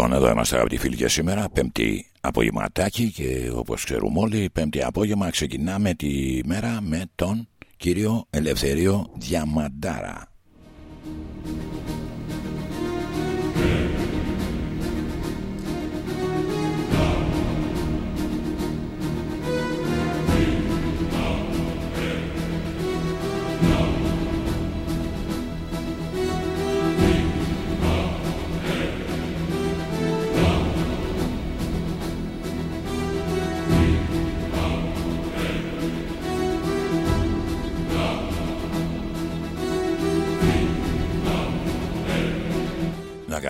Λοιπόν, εδώ είμαστε αγαπητοί φίλοι και σήμερα, πέμπτη απογευματάκι και όπως ξέρουμε όλοι, πέμπτη απόγευμα ξεκινάμε τη μέρα με τον κύριο Ελευθερίο Διαμαντάρα.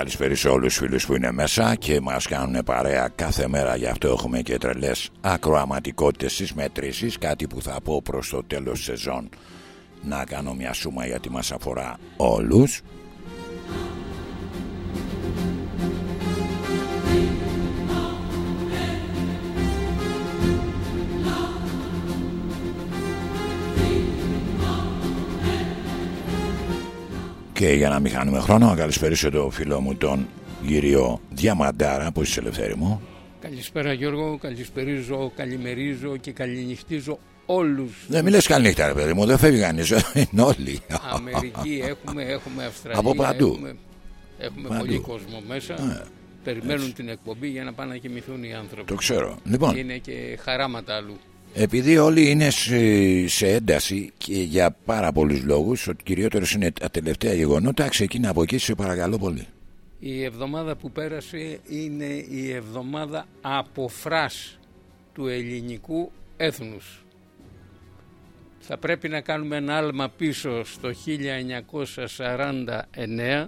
Να καλησπέρισω όλους τους φίλους που είναι μέσα και μας κάνουν παρέα κάθε μέρα. Γι' αυτό έχουμε και τρελές ακροαματικότητες στις μετρήσεις κάτι που θα πω προς το τέλος σεζόν. Να κάνω μια σούμα γιατί μας αφορά όλους Και για να μην χάνουμε χρόνο, να καλησπέρισω το φίλο μου τον κύριο Διαμαντάρα. Πώ είσαι, Ελευθέρη μου. Καλησπέρα Γιώργο, καλησπερίζω, καλημερίζω και καληνυχτίζω όλους. Δεν μιλέ καληνύχτα, ρε παιδί μου, δεν φεύγει κανείς. Είναι όλοι. Αμερική έχουμε, έχουμε Αυστραλία. Από παντού. Έχουμε, έχουμε Παντού. πολύ κόσμο μέσα. Ναι, Περιμένουν την εκπομπή για να πάνε να κοιμηθούν οι άνθρωποι. Το ξέρω. Λοιπόν, Είναι και χαράματα αλλού. Επειδή όλοι είναι σε, σε ένταση και για πάρα πολλούς λόγους, ο κυριότερος είναι τα τελευταία γεγονότα, ξεκινά από εκεί, σε παρακαλώ πολύ. Η εβδομάδα που πέρασε είναι η εβδομάδα αποφράς του ελληνικού έθνους. Θα πρέπει να κάνουμε ένα άλμα πίσω στο 1949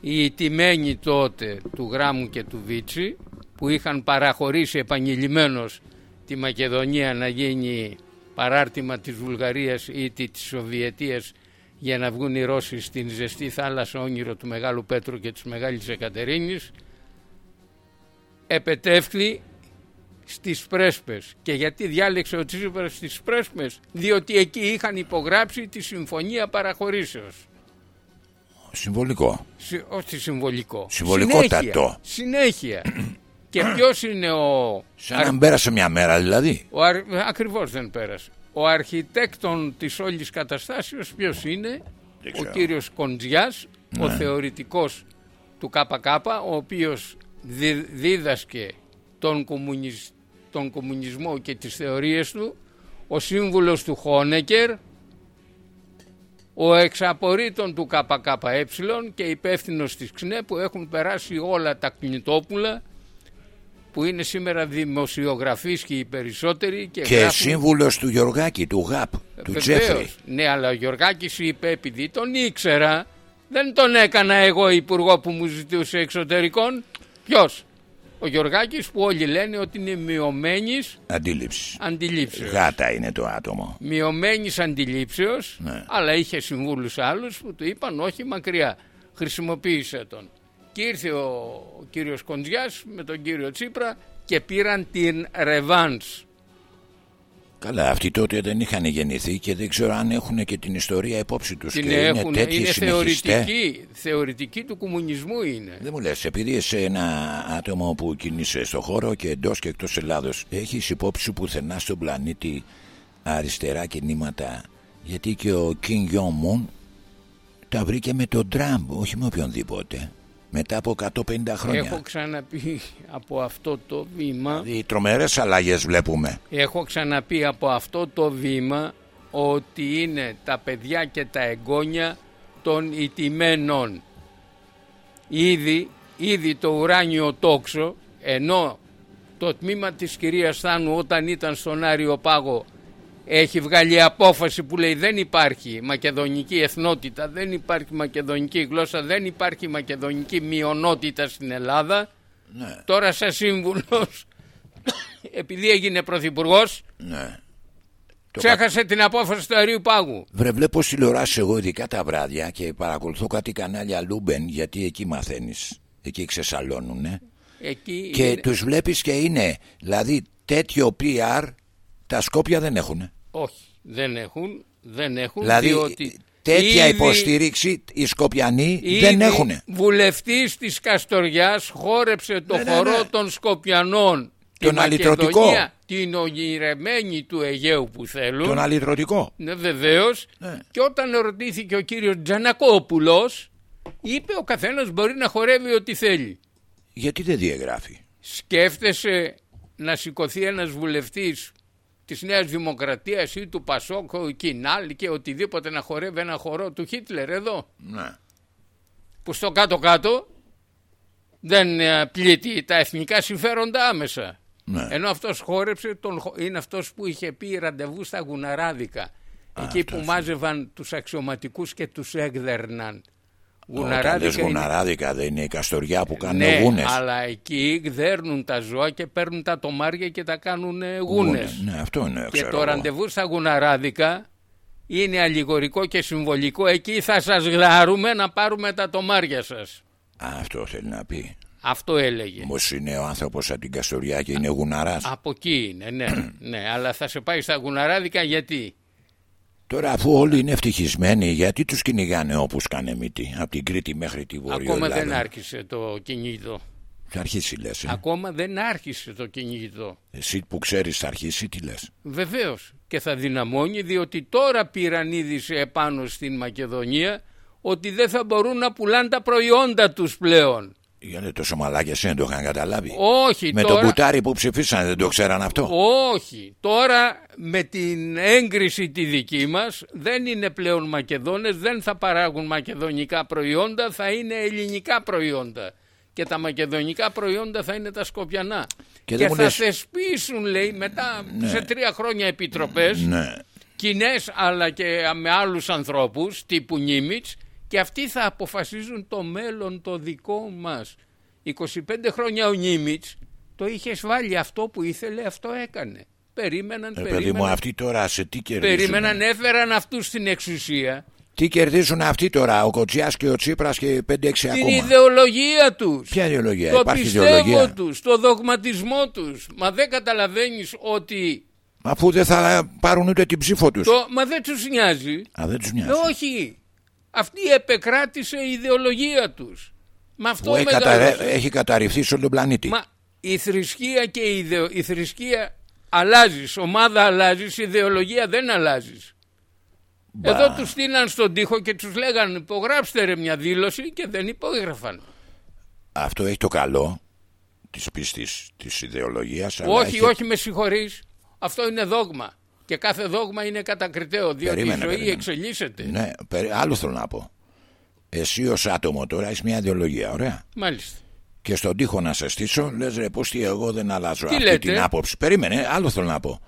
οι ιτημένοι τότε του Γράμμου και του Βίτσι που είχαν παραχωρήσει επανειλημμένως τη Μακεδονία να γίνει παράρτημα της Βουλγαρίας ή της Σοβιετίας για να βγουν οι Ρώσοι στην ζεστή θάλασσα όνειρο του Μεγάλου Πέτρου και της Μεγάλης Εκατερίνης επετεύχθη στις Πρέσπες. Και γιατί διάλεξε ο Τσίπρας στις Πρέσπες, διότι εκεί είχαν υπογράψει τη Συμφωνία Παραχωρήσεως. Συμβολικό. Συ- όχι συμβολικό. Συμβολικότατο. Συνέχεια. Συνέχεια. και ποιος είναι ο... Σαν να μην πέρασε μια μέρα δηλαδή. ο αρ... Ακριβώς δεν πέρασε. Ο αρχιτέκτον της όλης καταστάσεως ποιος είναι, Δεν ο ξέρω. κύριος Κοντζιάς, ο Ναι. θεωρητικός του ΚΚ, ο οποίος δι- δίδασκε τον, κομμουνισ- τον κομμουνισμό και τις θεωρίες του, ο σύμβουλος του Χόνεκερ, ο εξαπορρίτων του ΚΚΕ και υπεύθυνος της ΞΝΕ που έχουν περάσει όλα τα κνητόπουλα που είναι σήμερα δημοσιογραφείς και οι περισσότεροι και, Και γράφουν- σύμβουλος του Γιωργάκη, του ΓΑΠ, του Βεβαίως. Τζέφρι. Ναι, αλλά ο Γιωργάκης είπε επειδή τον ήξερα, δεν τον έκανα εγώ υπουργό που μου ζητούσε εξωτερικών. Ποιος; Ο Γιωργάκης που όλοι λένε ότι είναι μειωμένης Αντίληψης. αντιλήψεως. Γάτα είναι το άτομο. Μειωμένης αντιλήψεως, Ναι. αλλά είχε συμβούλους άλλους που του είπαν όχι μακριά, χρησιμοποίησε τον. Και ήρθε ο, ο κύριος Κοντζιάς με τον κύριο Τσίπρα και πήραν την ρεβάνς. Καλά, αυτοί τότε δεν είχαν γεννηθεί και δεν ξέρω αν έχουν και την ιστορία υπόψη τους Την και είναι έχουν, τέτοιοι είναι συνεχιστές. θεωρητική, θεωρητική του κομμουνισμού είναι. Δεν μου λες, επειδή είσαι ένα άτομο που κινείσαι στο χώρο και εντός και εκτός Ελλάδος, έχεις υπόψη σου πουθενά στον πλανήτη αριστερά κινήματα, γιατί και ο Κιν Γιόμουν τα βρήκε με τον Τραμπ, όχι με οποιονδήποτε, μετά από 150 χρόνια. Έχω ξαναπεί από αυτό το βήμα, Δηλαδή τρομερές αλλαγές βλέπουμε. έχω ξαναπεί από αυτό το βήμα ότι είναι τα παιδιά και τα εγγόνια των ιτημένων. Ήδη, ήδη το ουράνιο τόξο, ενώ το τμήμα της κυρίας Θάνου όταν ήταν στον Άριο Πάγο έχει βγάλει απόφαση που λέει δεν υπάρχει μακεδονική εθνότητα, δεν υπάρχει μακεδονική γλώσσα, δεν υπάρχει μακεδονική μειονότητα στην Ελλάδα. Ναι, Τώρα σαν σύμβουλος, επειδή έγινε πρωθυπουργός, ναι. Το ξέχασε την απόφαση του Αρίου Πάγου. Βρε βλέπω τηλεοράσεις εγώ ειδικά τα βράδια και παρακολουθώ κάτι κανάλια Λούμπεν γιατί εκεί μαθαίνεις, εκεί ξεσαλώνουνε Εκεί και είναι- τους βλέπεις και είναι, δηλαδή τέτοιο PR τα Σκόπια δεν έχουν. Όχι, δεν έχουν, δεν έχουν, Δηλαδή διότι τέτοια υποστήριξη οι Σκοπιανοί δεν έχουν. Βουλευτής της Καστοριάς χόρεψε το Ναι, ναι, χορό ναι. των Σκοπιανών. Τον Τη αλυτρωτικό. Μακεδονία, Την ογυρεμένη του Αιγαίου που θέλουν. Τον αλυτρωτικό. Ναι, βεβαίως. Ναι. Και όταν ρωτήθηκε ο κύριος Τζανακόπουλος, είπε ο καθένας μπορεί να χορεύει ό,τι θέλει. Γιατί δεν διαγράφει; Σκέφτεσαι να σηκωθεί ένας βουλευτής της Νέας Δημοκρατίας ή του Πασόκ, ο Κινάλ και οτιδήποτε να χορεύει ένα χορό του Χίτλερ εδώ, Ναι. που στο κάτω-κάτω δεν ε, πλήττει τα εθνικά συμφέροντα άμεσα. Ναι. Ενώ αυτός χόρεψε, τον, χο- είναι αυτός που είχε πει ραντεβού στα Γουναράδικα. εκεί που μάζευαν τους αξιωματικούς και τους έκδερναν. Όταν λες είναι- γουναράδικα δεν είναι η καστοριά που κάνουν ναι, γούνες. αλλά εκεί δέρνουν τα ζώα και παίρνουν τα τομάρια και τα κάνουν ε, γούνες. Ναι, αυτό είναι. Και ξέρω το εγώ. ραντεβού στα γουναράδικα είναι αλληγορικό και συμβολικό. Εκεί θα σας γλάρουμε να πάρουμε τα τομάρια σας. Α, αυτό θέλει να πει. Αυτό έλεγε. Όμως είναι ο άνθρωπος από την Καστοριά και είναι γουναράς. Από εκεί είναι, ναι, ναι. Αλλά θα σε πάει στα γουναράδικα γιατί; Τώρα, αφού όλοι είναι ευτυχισμένοι, γιατί τους κυνηγάνε όπως κάνε μύτη, από την Κρήτη μέχρι τη Βόρεια Ακόμα Ελλάδα; δεν άρχισε το κυνηγητό. Θα αρχίσει, λες. Ακόμα δεν άρχισε το κυνηγητό. Εσύ που ξέρεις, θα αρχίσει, τι λες; Βεβαίως και θα δυναμώνει διότι τώρα πήραν είδηση επάνω στην Μακεδονία ότι δεν θα μπορούν να πουλάνε τα προϊόντα τους πλέον. Γιατί τόσο μαλάκια δεν το είχαν καταλάβει. Όχι Με τώρα. το μπουτάρι που ψηφίσανε δεν το ξέραν αυτό. Όχι. Τώρα με την έγκριση τη δική μας δεν είναι πλέον Μακεδόνες, δεν θα παράγουν μακεδονικά προϊόντα, θα είναι ελληνικά προϊόντα. Και τα μακεδονικά προϊόντα θα είναι τα σκοπιανά. Και Και, δεν μου θα λες- θεσπίσουν λέει μετά σε τρία χρόνια επιτροπές Ναι. κοινές αλλά και με άλλους ανθρώπους τύπου Νίμιτς και αυτοί θα αποφασίζουν το μέλλον το δικό μας. 25 χρόνια ο Νίμιτς το είχε βάλει αυτό που ήθελε αυτό έκανε. Περίμεναν, Ε, παιδί μου, περίμεναν, αυτοί τώρα σε τι κερδίζουν. περίμεναν, έφεραν αυτούς στην εξουσία. Τι κερδίζουν αυτοί τώρα, ο Κοτσιά και ο Τσίπρας και 5-6 Την ακόμα; ιδεολογία τους. Ποια ιδεολογία, το υπάρχει πιστεύω ιδεολογία; τους, το δογματισμό τους. Μα δεν καταλαβαίνεις ότι... Αφού δεν θα πάρουν ούτε την ψήφο τους. Το... Μα δεν τους νοιάζει. Α, δεν τους Ε, νοιάζει. όχι. Αυτή επεκράτησε η ιδεολογία τους. Με αυτό Που έχει, μεγάλωσε. καταρρε- έχει καταρριφθεί σε όλο τον πλανήτη. Μα η θρησκεία και η, ιδεο... η θρησκεία αλλάζεις, ομάδα αλλάζεις, η ιδεολογία δεν αλλάζεις. Μπα. Εδώ τους στείλαν στον τοίχο και τους λέγαν υπογράψτε ρε μια δήλωση και δεν υπόγραφαν. Αυτό έχει το καλό της πίστης της ιδεολογίας. όχι, όχι με συγχωρείς. Αυτό είναι δόγμα. Και κάθε δόγμα είναι κατακριτέο διότι Περίμενε, η ζωή περίμενε. εξελίσσεται. Ναι, περι- άλλο θέλω να πω. Εσύ ως άτομο τώρα έχεις μια ιδεολογία, ωραία. Μάλιστα. Και στον τοίχο να σε στήσω, λες ρε, πώς τι εγώ δεν αλλάζω Τι αυτή λέτε; την άποψη. Περίμενε, άλλο θέλω να πω.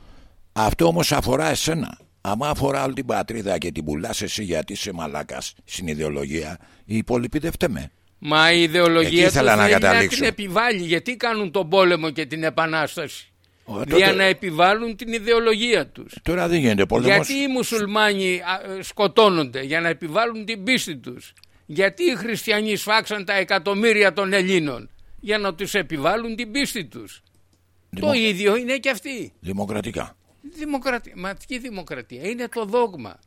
Αυτό όμως αφορά εσένα. Άμα αφορά όλη την πατρίδα και την πουλάς εσύ γιατί είσαι μαλάκας στην ιδεολογία, οι υπόλοιποι δεν φταίμε. Μα η Εκεί ιδεολογία ήθελα τους να θέλει να καταλήξω. την επιβάλλει. Γιατί κάνουν τον πόλεμο και την επανάσταση; Ω, τότε- Για να επιβάλλουν την ιδεολογία τους. Τώρα δεν γίνεται πόλεμος. Γιατί οι μουσουλμάνοι α, ε, σκοτώνονται; Για να επιβάλλουν την πίστη τους. Γιατί οι χριστιανοί σφάξαν τα εκατομμύρια των Ελλήνων; Για να τους επιβάλλουν την πίστη τους. Το ίδιο είναι και αυτοί. Δημοκρατικά. Δημοκρατία. Μα τι δημοκρατία; Είναι το δόγμα.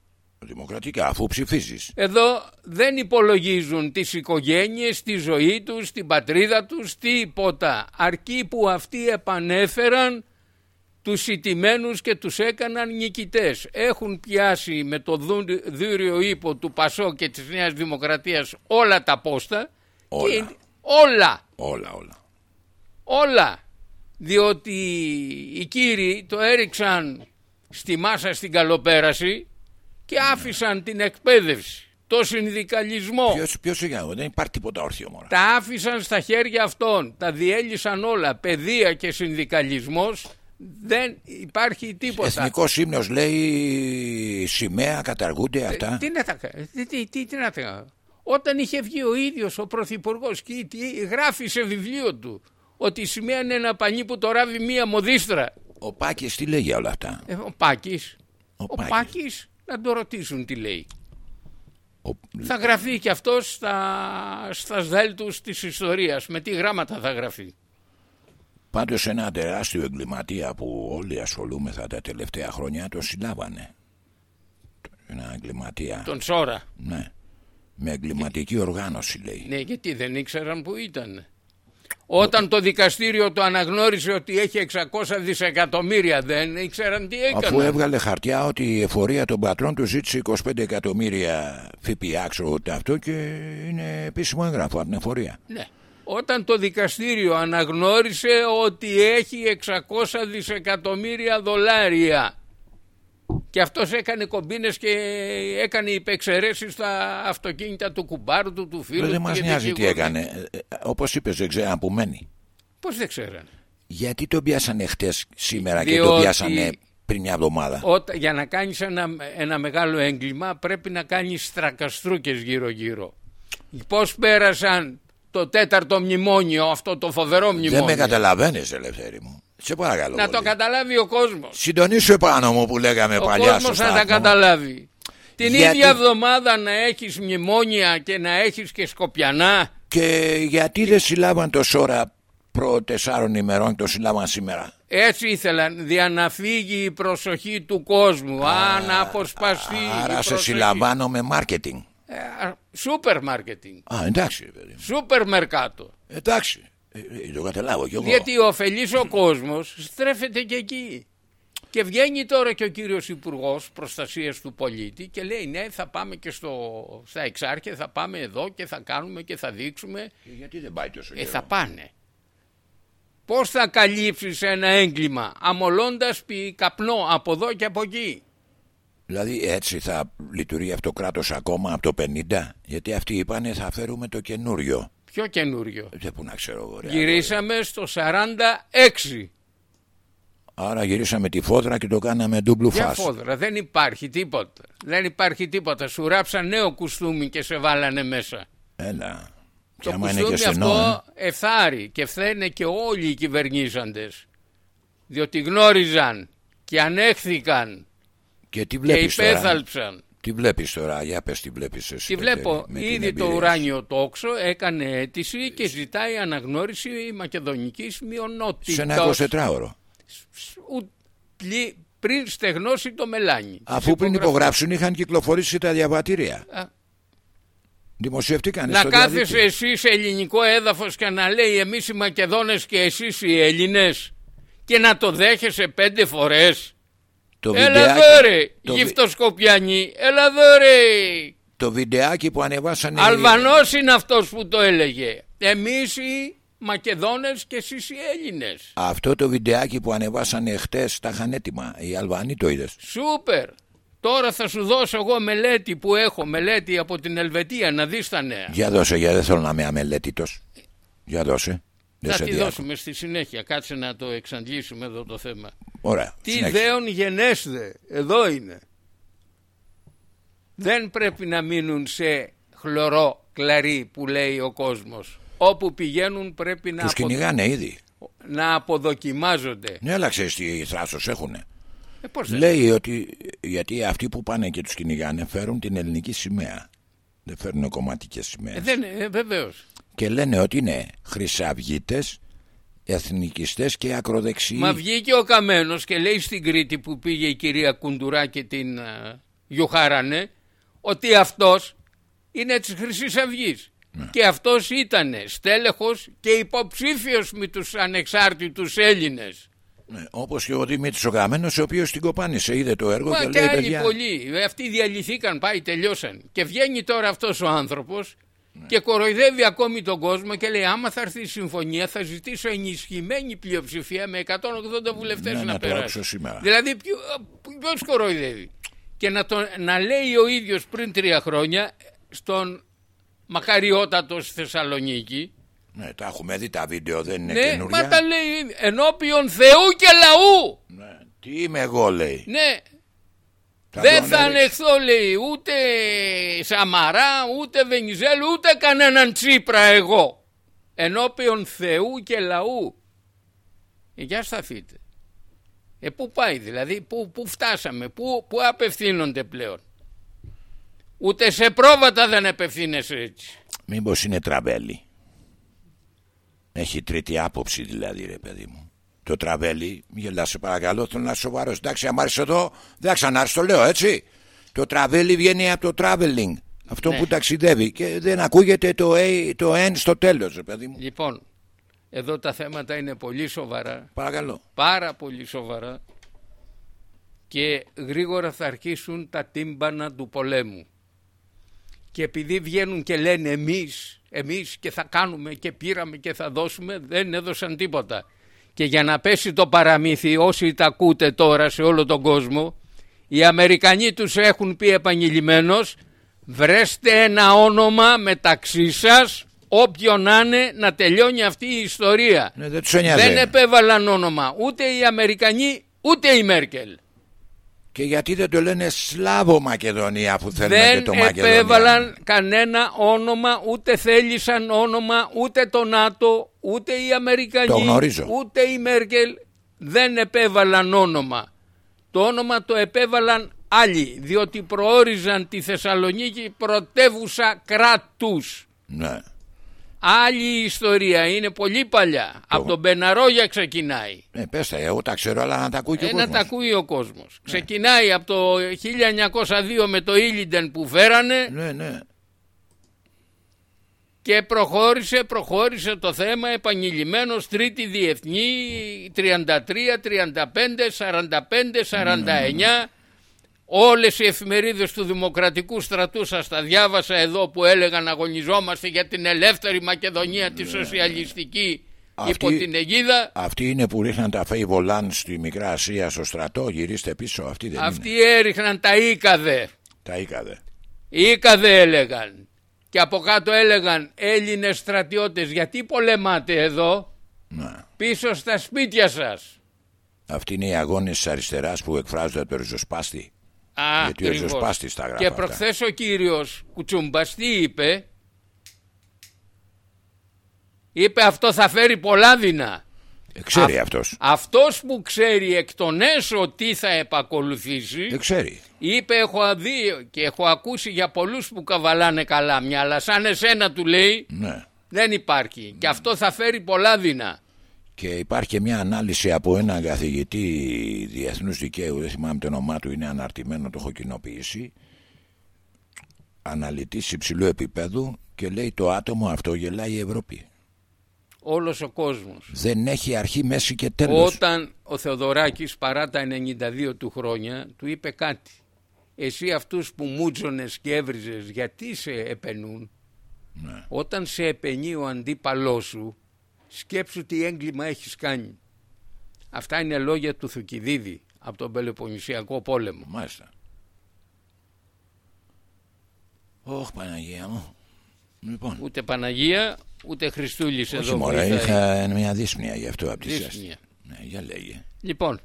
Δημοκρατικά, αφού ψηφίζεις. Εδώ δεν υπολογίζουν τις οικογένειες, τη ζωή τους, την πατρίδα τους, τίποτα. Αρκεί που αυτοί επανέφεραν τους ιτημένους και τους έκαναν νικητές. Έχουν πιάσει με το δου- δούριο ύπο του Πασό και της Νέας Δημοκρατίας όλα τα πόστα. Όλα. Και, όλα, Όλα, όλα. όλα. Διότι οι κύριοι το έριξαν στη μάσα στην καλοπέραση και άφησαν την εκπαίδευση, το συνδικαλισμό. Ποιος, ποιος είναι, δεν υπάρχει τίποτα όρθιο μωρά. Τα άφησαν στα χέρια αυτών, τα διέλυσαν όλα, παιδεία και συνδικαλισμός, δεν υπάρχει τίποτα. Εθνικός ύμνος λέει σημαία, καταργούνται αυτά. Ε, Τι να τα κα- τι, τι, τι, τι να τα κάνω. Όταν είχε βγει ο ίδιος ο Πρωθυπουργός και τι, γράφει σε βιβλίο του ότι η σημαία είναι ένα πανί που το ράβει μία μοδίστρα. Ο Πάκης τι λέει για όλα αυτά; Ε, ο Πάκης. Ο Ο, Πάκης. Πάκης να το ρωτήσουν τι λέει. Ο... Θα γραφεί και αυτός στα, στα σδέλτους της ιστορίας. Με τι γράμματα θα γραφεί. Πάντως ένα τεράστιο εγκληματία που όλοι ασχολούμεθα τα τελευταία χρόνια το συλλάβανε. Ένα εγκληματία. Τον Σόρα. Ναι. Με εγκληματική οργάνωση λέει. Ναι, γιατί δεν ήξεραν που ήταν. Όταν το δικαστήριο το αναγνώρισε ότι έχει 600 δισεκατομμύρια δεν ήξεραν τι έκανε. Αφού έβγαλε χαρτιά ότι η εφορία των πατρών του ζήτησε 25 εκατομμύρια ΦΠΑ ξέρω αυτό και είναι επίσημο έγγραφο από την εφορία. Ναι. Όταν το δικαστήριο αναγνώρισε ότι έχει 600 δισεκατομμύρια δολάρια και αυτός έκανε κομπίνες και έκανε υπεξαιρέσεις στα αυτοκίνητα του κουμπάρου του, του φίλου Δεν του. μας και νοιάζει του τι δικηγόρου. έκανε. Ε, ε, Όπως είπες δεν ξέραν που μένει. Πώς δεν ξέρανε. Γιατί τον πιάσανε χτες σήμερα και Διότι- τον πιάσανε πριν μια εβδομάδα; Όταν, για να κάνεις ένα, ένα μεγάλο έγκλημα πρέπει να κάνεις στρακαστρούκες γύρω γύρω. Πώς πέρασαν το τέταρτο μνημόνιο, αυτό το φοβερό μνημόνιο. Δεν με καταλαβαίνεις ελευθέρη μου. Σε παρακαλώ. να το πολύ. καταλάβει ο κόσμος. Συντονίσου επάνω μου που λέγαμε Ο παλιά κόσμος στο να τα σταθμό. καταλάβει. Την Γιατί- ίδια εβδομάδα να έχεις μνημόνια και να έχεις και σκοπιανά. Και γιατί δεν συλλάβαν το σώρα προ τεσσάρων ημερών και το συλλάβαν σήμερα; Έτσι ήθελαν για να φύγει η προσοχή του κόσμου. Α, να αποσπαστεί η Άρα σε προσοχή. συλλαμβάνω με μάρκετινγκ. Ε, Σούπερ μάρκετινγκ. Α, εντάξει, ρε παιδί. μου. Σούπερ μερκάτο. Εντάξει. Ε, ε, το καταλάβω κι εγώ. Γιατί ο ωφελής ο κόσμος στρέφεται και εκεί. Και βγαίνει τώρα και ο κύριος Υπουργός Προστασίας του Πολίτη και λέει ναι θα πάμε και στο, στα εξάρχεια, θα πάμε εδώ και θα κάνουμε και θα δείξουμε. Ε, Γιατί δεν πάει τόσο Ε, καιρό; θα πάνε. Πώς θα καλύψεις ένα έγκλημα αμολώντας πει καπνό από εδώ και από εκεί; Δηλαδή έτσι θα λειτουργεί αυτό το κράτος ακόμα από το 50. Γιατί αυτοί είπανε θα φέρουμε το καινούριο. Πιο καινούριο. Δεν που να ξέρω εγώ. ρε, Γυρίσαμε στο 46. Άρα γυρίσαμε τη φόδρα και το κάναμε ντούμπλου Για φας. φόδρα. Δεν υπάρχει τίποτα. Δεν υπάρχει τίποτα. Σου ράψαν νέο κουστούμι και σε βάλανε μέσα. Έλα. Και Το άμα είναι κουστούμι και στενό. αυτό ευθάρει και φθαίνε και όλοι οι κυβερνήσαντες. Διότι γνώριζαν και ανέχθηκαν ε. Και τι και βλέπεις τώρα; Υπέθαλψαν. Τι βλέπεις τώρα. Για πες τι βλέπεις εσύ. Τη βλέπω. Πετέρη, με την Ήδη το εμπειρία σου. ουράνιο τόξο έκανε αίτηση και ζητάει αναγνώριση μακεδονικής μειονότητας. Σε ένα 24ωρο. Ου- πλη- πριν στεγνώσει το μελάνι. Αφού πριν Υπογραφή. υπογράψουν είχαν κυκλοφορήσει τα διαβατήρια. Α, Δημοσιευτήκαν Να στο κάθεσαι διαδίκτυο. εσύ σε ελληνικό έδαφος και να λέει εμείς οι Μακεδόνες και εσείς οι Έλληνες και να το δέχεσαι πέντε φορές. Το Έλα βιντεάκι, εδώ ρε, το, βι- γυφτοσκοπιανή, έλα εδώ ρε. το βιντεάκι που ανεβάσανε. Αλβανός είναι αυτός που το έλεγε. Εμείς οι Μακεδόνες και εσείς οι Έλληνες. Αυτό το βιντεάκι που ανεβάσανε χτες τα είχαν έτοιμα. Οι Αλβανοί το είδες. Σούπερ. Τώρα θα σου δώσω εγώ μελέτη που έχω, μελέτη από την Ελβετία, να δεις τα νέα. Για δώσε, για δεν θέλω να είμαι αμελέτητος. Για δώσε. Δεν Θα σε τη διάκο- δώσουμε στη συνέχεια. Κάτσε να το εξαντλήσουμε εδώ το θέμα. Ωραία. Τι συνέχισε. δέον γενέσθε. Εδώ είναι. Δεν πρέπει να μείνουν σε χλωρό κλαρί που λέει ο κόσμος. Όπου πηγαίνουν πρέπει να, Τους απο- κυνηγάνε ήδη. να αποδοκιμάζονται. Ναι, αλλά ξέρεις τι θράσος έχουνε. Ε, πώς δεν- Λέει ότι γιατί αυτοί που πάνε και τους κυνηγάνε φέρουν την ελληνική σημαία. Δεν φέρνουν κομματικές σημαίες. Ε, δεν, ε, βεβαίως. Και λένε ότι είναι χρυσαυγίτες, εθνικιστές και ακροδεξιοί. Μα βγήκε ο Καμένος και λέει στην Κρήτη που πήγε η κυρία Κουντουρά και την α, Γιουχάρανε ότι αυτός είναι της Χρυσής Αυγής. Ναι. Και αυτός ήταν στέλεχος και υποψήφιος με τους ανεξάρτητους Έλληνες. Ναι, όπως και ο Δημήτρης ο Καμένος, ο οποίος την κοπάνησε, είδε το έργο Μα και, και λέει άλλοι παιδιά... πολλοί. Ε, Αυτοί διαλυθήκαν, πάει, τελειώσαν. Και βγαίνει τώρα αυτός ο άνθρωπος Ναι. και κοροϊδεύει ακόμη τον κόσμο και λέει άμα θα έρθει η συμφωνία θα ζητήσω ενισχυμένη πλειοψηφία με 180 βουλευτές Ναι, να, να το περάσει. άκουσα σήμερα. Δηλαδή ποιο, ποιος κοροϊδεύει; Και να, το, να λέει ο ίδιος πριν τρία χρόνια στον μακαριότατος στη Θεσσαλονίκη Ναι, τα έχουμε δει τα βίντεο, δεν είναι ναι, καινούρια. μα τα λέει ενώπιον Θεού και λαού. Ναι. Τι είμαι εγώ, λέει. Ναι, Θα Δεν τον θα έριξω. ανεχθώ λέει ούτε Σαμαρά, ούτε Βενιζέλ, ούτε κανέναν Τσίπρα εγώ. Ενώπιον Θεού και λαού. Ε, για σταθείτε. Ε, πού πάει δηλαδή, πού, πού φτάσαμε, πού, πού απευθύνονται πλέον. Ούτε σε πρόβατα δεν απευθύνεσαι έτσι. Μήπως είναι τραβέλι. Έχει τρίτη άποψη δηλαδή ρε παιδί μου. Το τραβέλι, γελά σε παρακαλώ, θέλω να είσαι σοβαρός. Εντάξει, άμα έρθεις εδώ, δεν θα ξανάρθεις, το λέω έτσι. Το τραβέλι βγαίνει από το traveling. Αυτό Ναι. που ταξιδεύει και δεν ακούγεται το, A, το N στο τέλος, ρε παιδί μου. Λοιπόν, εδώ τα θέματα είναι πολύ σοβαρά, Παρακαλώ. πάρα πολύ σοβαρά και γρήγορα θα αρχίσουν τα τύμπανα του πολέμου. Και επειδή βγαίνουν και λένε εμείς, εμείς και θα κάνουμε και πήραμε και θα δώσουμε, δεν έδωσαν τίποτα. Και για να πέσει το παραμύθι όσοι τα ακούτε τώρα σε όλο τον κόσμο, οι Αμερικανοί τους έχουν πει επανειλημμένος βρέστε ένα όνομα μεταξύ σας όποιον να είναι να τελειώνει αυτή η ιστορία. Ναι, δεν τους ένοιαζε. Δεν επέβαλαν όνομα ούτε οι Αμερικανοί ούτε η Μέρκελ. Και γιατί δεν το λένε Σλάβο Μακεδονία που θέλουν και Δεν το Μακεδονία; επέβαλαν κανένα όνομα, ούτε θέλησαν όνομα, ούτε το ΝΑΤΟ, ούτε οι Αμερικανοί, Το γνωρίζω. ούτε η Μέρκελ δεν επέβαλαν όνομα. Το όνομα το επέβαλαν άλλοι, διότι προόριζαν τη Θεσσαλονίκη πρωτεύουσα κράτους. Ναι. Άλλη ιστορία, είναι πολύ παλιά. Από τον Μπεναρόγια ξεκινάει. Ε, πες τα, εγώ τα ξέρω, αλλά να τα ακούει και ο Ε, να κόσμος. τα ακούει ο κόσμος. Ξεκινάει από το 1902 με το Ήλιντεν που φέρανε Ναι, ναι. Και προχώρησε, προχώρησε το θέμα επανειλημμένος τρίτη διεθνή 33, 35, 45, 49 Όλες οι εφημερίδες του Δημοκρατικού Στρατού σας τα διάβασα εδώ που έλεγαν αγωνιζόμαστε για την ελεύθερη Μακεδονία τη σοσιαλιστική Αυτή- υπό την αιγίδα. Αυτοί είναι που ρίχναν τα φέι βολάν στη Μικρά Ασία στο στρατό. Γυρίστε πίσω. Αυτοί δεν είναι. Αυτοί έριχναν τα ίκαδε. Τα ήκαδε. Ίκαδε έλεγαν. Και από κάτω έλεγαν Έλληνες στρατιώτες γιατί πολεμάτε εδώ; Ναι. πίσω στα σπίτια σας. Αυτοί είναι οι αγώνε της αριστεράς που εκφράζονται από το ριζοσπάστη. Α, Γιατί ο ακριβώς. ριζοσπάστης τα γράφει Και αυτά. προχθές ο κύριος Κουτσουμπας τι είπε; Είπε αυτό θα φέρει πολλά δεινά. Ε, ξέρει Α- αυτός. Αυτός που ξέρει εκ των έσω τι θα επακολουθήσει Ε, ξέρει. είπε έχω δει και έχω ακούσει για πολλούς που καβαλάνε καλά μια αλλά σαν εσένα του λέει Ναι. δεν υπάρχει και αυτό θα φέρει πολλά δεινά. Και υπάρχει και μια ανάλυση από έναν καθηγητή διεθνούς δικαίου, δεν θυμάμαι το όνομά του, είναι αναρτημένο, το έχω κοινοποιήσει. Αναλυτής υψηλού επίπεδου και λέει το άτομο αυτό γελάει η Ευρώπη. Όλος ο κόσμος. Δεν έχει αρχή, μέση και τέλος. Όταν ο Θεοδωράκης παρά τα 92 του χρόνια του είπε κάτι. Εσύ αυτούς που μούτζονες και έβριζες γιατί σε επενούν; Ναι. Όταν σε επενεί ο αντίπαλός σου σκέψου τι έγκλημα έχεις κάνει. Αυτά είναι λόγια του Θουκυδίδη από τον Πελοποννησιακό πόλεμο. Μάλιστα. Ωχ Παναγία μου. Λοιπόν, Ούτε Παναγία ούτε Χριστούλης όχι εδώ μωρέ, βοηθάει. είχα μια δύσπνοια γι' αυτό από τη Δύσπνοια. ζέστη. Ναι, για λέγε. Λοιπόν,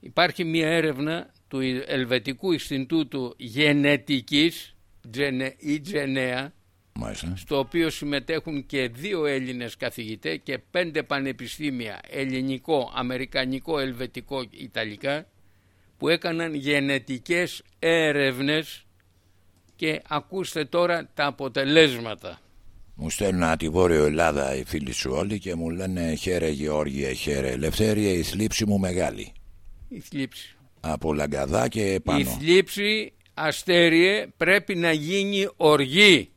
υπάρχει μια έρευνα του Ελβετικού Ινστιτούτου Γενετικής Τζενε- ή Τζενέα Μάλιστα. στο οποίο συμμετέχουν και δύο Έλληνες καθηγητές και πέντε πανεπιστήμια ελληνικό, αμερικανικό, ελβετικό, ιταλικά που έκαναν γενετικές έρευνες και ακούστε τώρα τα αποτελέσματα. Μου στέλνουν από τη Βόρειο Ελλάδα οι φίλοι σου όλοι και μου λένε χαίρε Γεώργιε, χαίρε Ελευθέρια, η θλίψη μου μεγάλη. Η θλίψη. Από Λαγκαδά και Η πάνω. θλίψη αστέριε πρέπει να γίνει οργή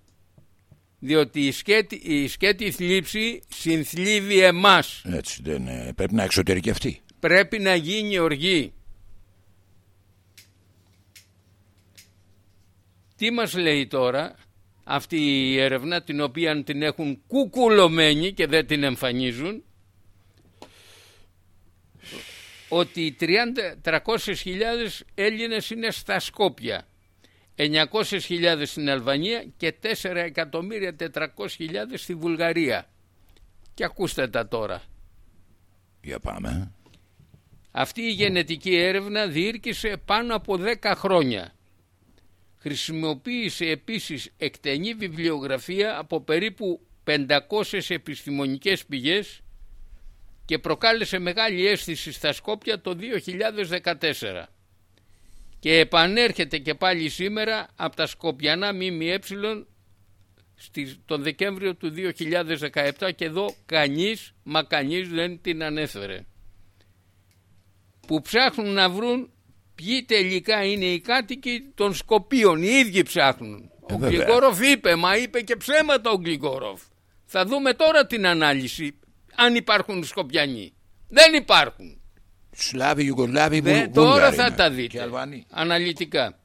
διότι η σκέτη, η σκέτη θλίψη συνθλίβει εμάς Έτσι, δεν, ε, πρέπει να εξωτερικευτεί. πρέπει να γίνει οργή τι μας λέει τώρα αυτή η έρευνα την οποία την έχουν κουκουλωμένη και δεν την εμφανίζουν ότι 30 300.000 Έλληνες είναι στα Σκόπια 900.000 στην Αλβανία και 4.400.000 στη Βουλγαρία και ακούστε τα τώρα Για πάμε. αυτή η γενετική έρευνα διήρκησε πάνω από 10 χρόνια. Χρησιμοποίησε επίσης εκτενή βιβλιογραφία από περίπου 500 επιστημονικές πηγές και προκάλεσε μεγάλη αίσθηση στα Σκόπια το 2014 και επανέρχεται και πάλι σήμερα από τα Σκοπιανά ΜΜΕ στη- τον Δεκέμβριο του 2017 και εδώ κανείς μα κανείς δεν την ανέφερε. Που ψάχνουν να βρουν ποιοι τελικά είναι οι κάτοικοι των Σκοπίων, οι ίδιοι ψάχνουν. Ε, ο βέβαια. Γκλικόροφ είπε, μα είπε και ψέματα ο Γκλικόροφ. Θα δούμε τώρα την ανάλυση αν υπάρχουν Σκοπιανοί. Δεν υπάρχουν. Σλάβοι, Ιουγκοσλάβοι, Δεν, Βουλ- τώρα Βούλγαροι θα είναι. τα Και δείτε. Αλβανοί. Αναλυτικά.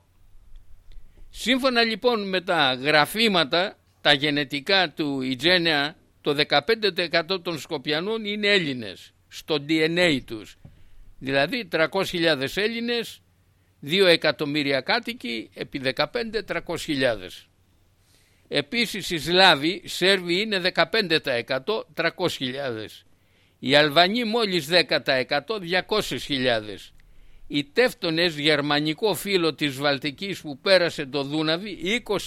Σύμφωνα λοιπόν με τα γραφήματα, τα γενετικά του Ιτζένεα, το 15% των Σκοπιανών είναι Έλληνες στο DNA τους. Δηλαδή 300.000 Έλληνες, 2 εκατομμύρια κάτοικοι, επί 15 300.000. Επίσης οι Σλάβοι, Σέρβοι είναι 15% 300.000. Οι Αλβανοί μόλις 10% 200.000. Οι τεύτονες γερμανικό φύλλο της Βαλτικής που πέρασε το Δούναβι 20%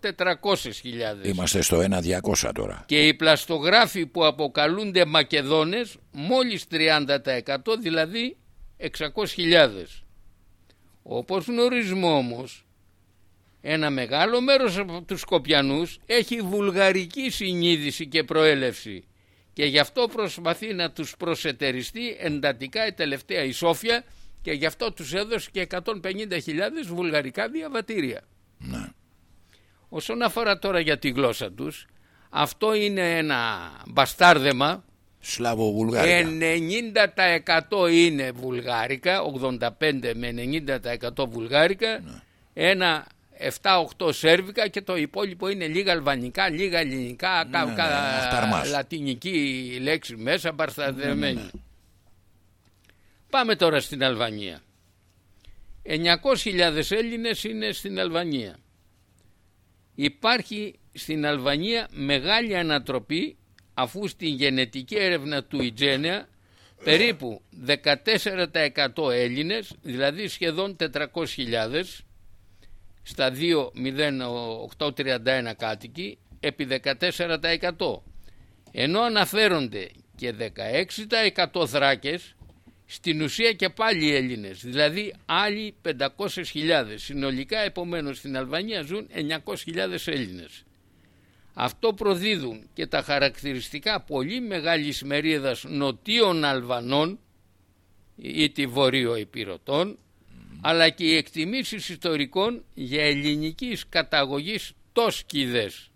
400.000. Είμαστε στο 1-200 τώρα. Και οι πλαστογράφοι που αποκαλούνται Μακεδόνες μόλις 30% δηλαδή 600.000. Όπως γνωρίζουμε όμως ένα μεγάλο μέρος από τους Σκοπιανούς έχει βουλγαρική συνείδηση και προέλευση και γι' αυτό προσπαθεί να τους προσετεριστεί εντατικά η τελευταία η Σόφια και γι' αυτό τους έδωσε και 150.000 βουλγαρικά διαβατήρια. Ναι. Όσον αφορά τώρα για τη γλώσσα τους, αυτό είναι ένα μπαστάρδεμα. Σλάβο-Βουλγάρικα. 90% είναι βουλγάρικα, 85 με 90% βουλγάρικα, ένα 7-8 σέρβικα και το υπόλοιπο είναι λίγα αλβανικά, λίγα ελληνικά, κα, ναι, κα- αυταρμάς. λατινική λέξη μέσα, μπασταρδεμένη. Πάμε τώρα στην Αλβανία. 900.000 Έλληνες είναι στην Αλβανία. Υπάρχει στην Αλβανία μεγάλη ανατροπή αφού στην γενετική έρευνα του Ιτζένεα περίπου 14% Έλληνες, δηλαδή σχεδόν 400.000 στα 2.0831 κάτοικοι επί 14% ενώ αναφέρονται και 16% θράκες στην ουσία και πάλι Έλληνες, δηλαδή άλλοι 500.000. Συνολικά επομένως στην Αλβανία ζουν 900.000 Έλληνες. Αυτό προδίδουν και τα χαρακτηριστικά πολύ μεγάλης μερίδας νοτίων Αλβανών ή τη βορειοεπιρωτών αλλά και οι εκτιμήσεις ιστορικών για ελληνικής καταγωγής τόσκιδες.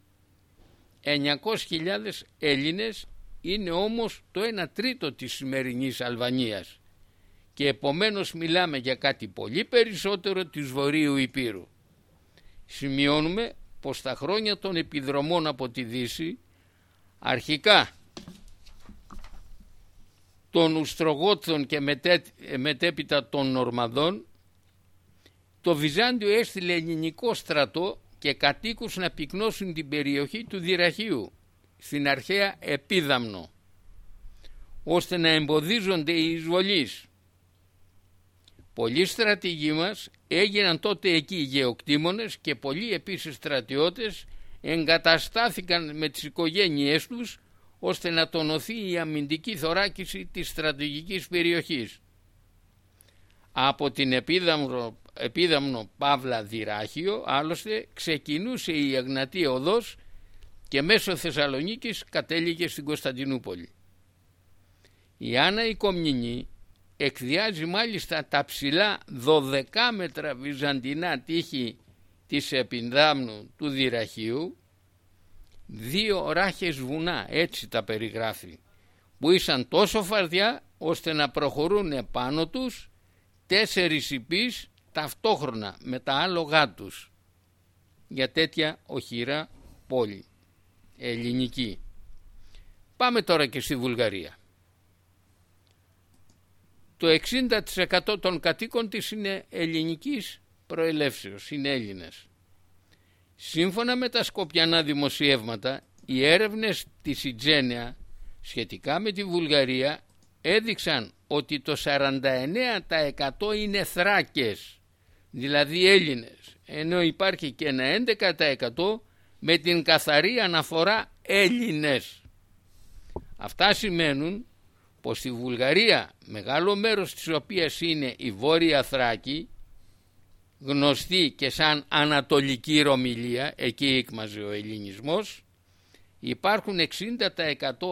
900.000 Έλληνες είναι όμως το 1 τρίτο της σημερινής Αλβανίας και επομένως μιλάμε για κάτι πολύ περισσότερο της Βορείου Υπήρου. Σημειώνουμε πως τα χρόνια των επιδρομών από τη Δύση αρχικά των Ουστρογότων και μετέ, μετέπειτα των Νορμαδών το Βυζάντιο έστειλε ελληνικό στρατό και κατοίκους να πυκνώσουν την περιοχή του Δυραχείου στην αρχαία Επίδαμνο ώστε να εμποδίζονται οι εισβολείς. Πολλοί στρατηγοί μας έγιναν τότε εκεί γεωκτήμονες και πολλοί επίσης στρατιώτες εγκαταστάθηκαν με τις οικογένειές τους ώστε να τονωθεί η αμυντική θωράκιση της στρατηγικής περιοχής. Από την Επίδαμνο, Επίδαμνο Παύλα Δυράχιο άλλωστε ξεκινούσε η Αγνατή Οδός και μέσω Θεσσαλονίκης κατέληγε στην Κωνσταντινούπολη. Η Άννα η Κομνηνή εκδιάζει μάλιστα τα ψηλά 12 μέτρα βυζαντινά τείχη της Επινδάμνου του Δυραχείου δύο ράχες βουνά, έτσι τα περιγράφει, που ήσαν τόσο φαρδιά ώστε να προχωρούν πάνω τους τέσσερις υπείς ταυτόχρονα με τα άλογά τους για τέτοια οχυρά πόλη ελληνική. Πάμε τώρα και στη Βουλγαρία. Το 60% των κατοίκων της είναι ελληνικής προελεύσεως, είναι Έλληνες. Σύμφωνα με τα σκοπιανά δημοσιεύματα, οι έρευνες της Ιτζένεα σχετικά με τη Βουλγαρία έδειξαν ότι το 49% είναι θράκες, δηλαδή Έλληνες, ενώ υπάρχει και ένα 11% με την καθαρή αναφορά Έλληνες. Αυτά σημαίνουν πως στη Βουλγαρία μεγάλο μέρος της οποίας είναι η Βόρεια Θράκη γνωστή και σαν Ανατολική Ρωμιλία, εκεί ήκμαζε ο ελληνισμός, υπάρχουν 60%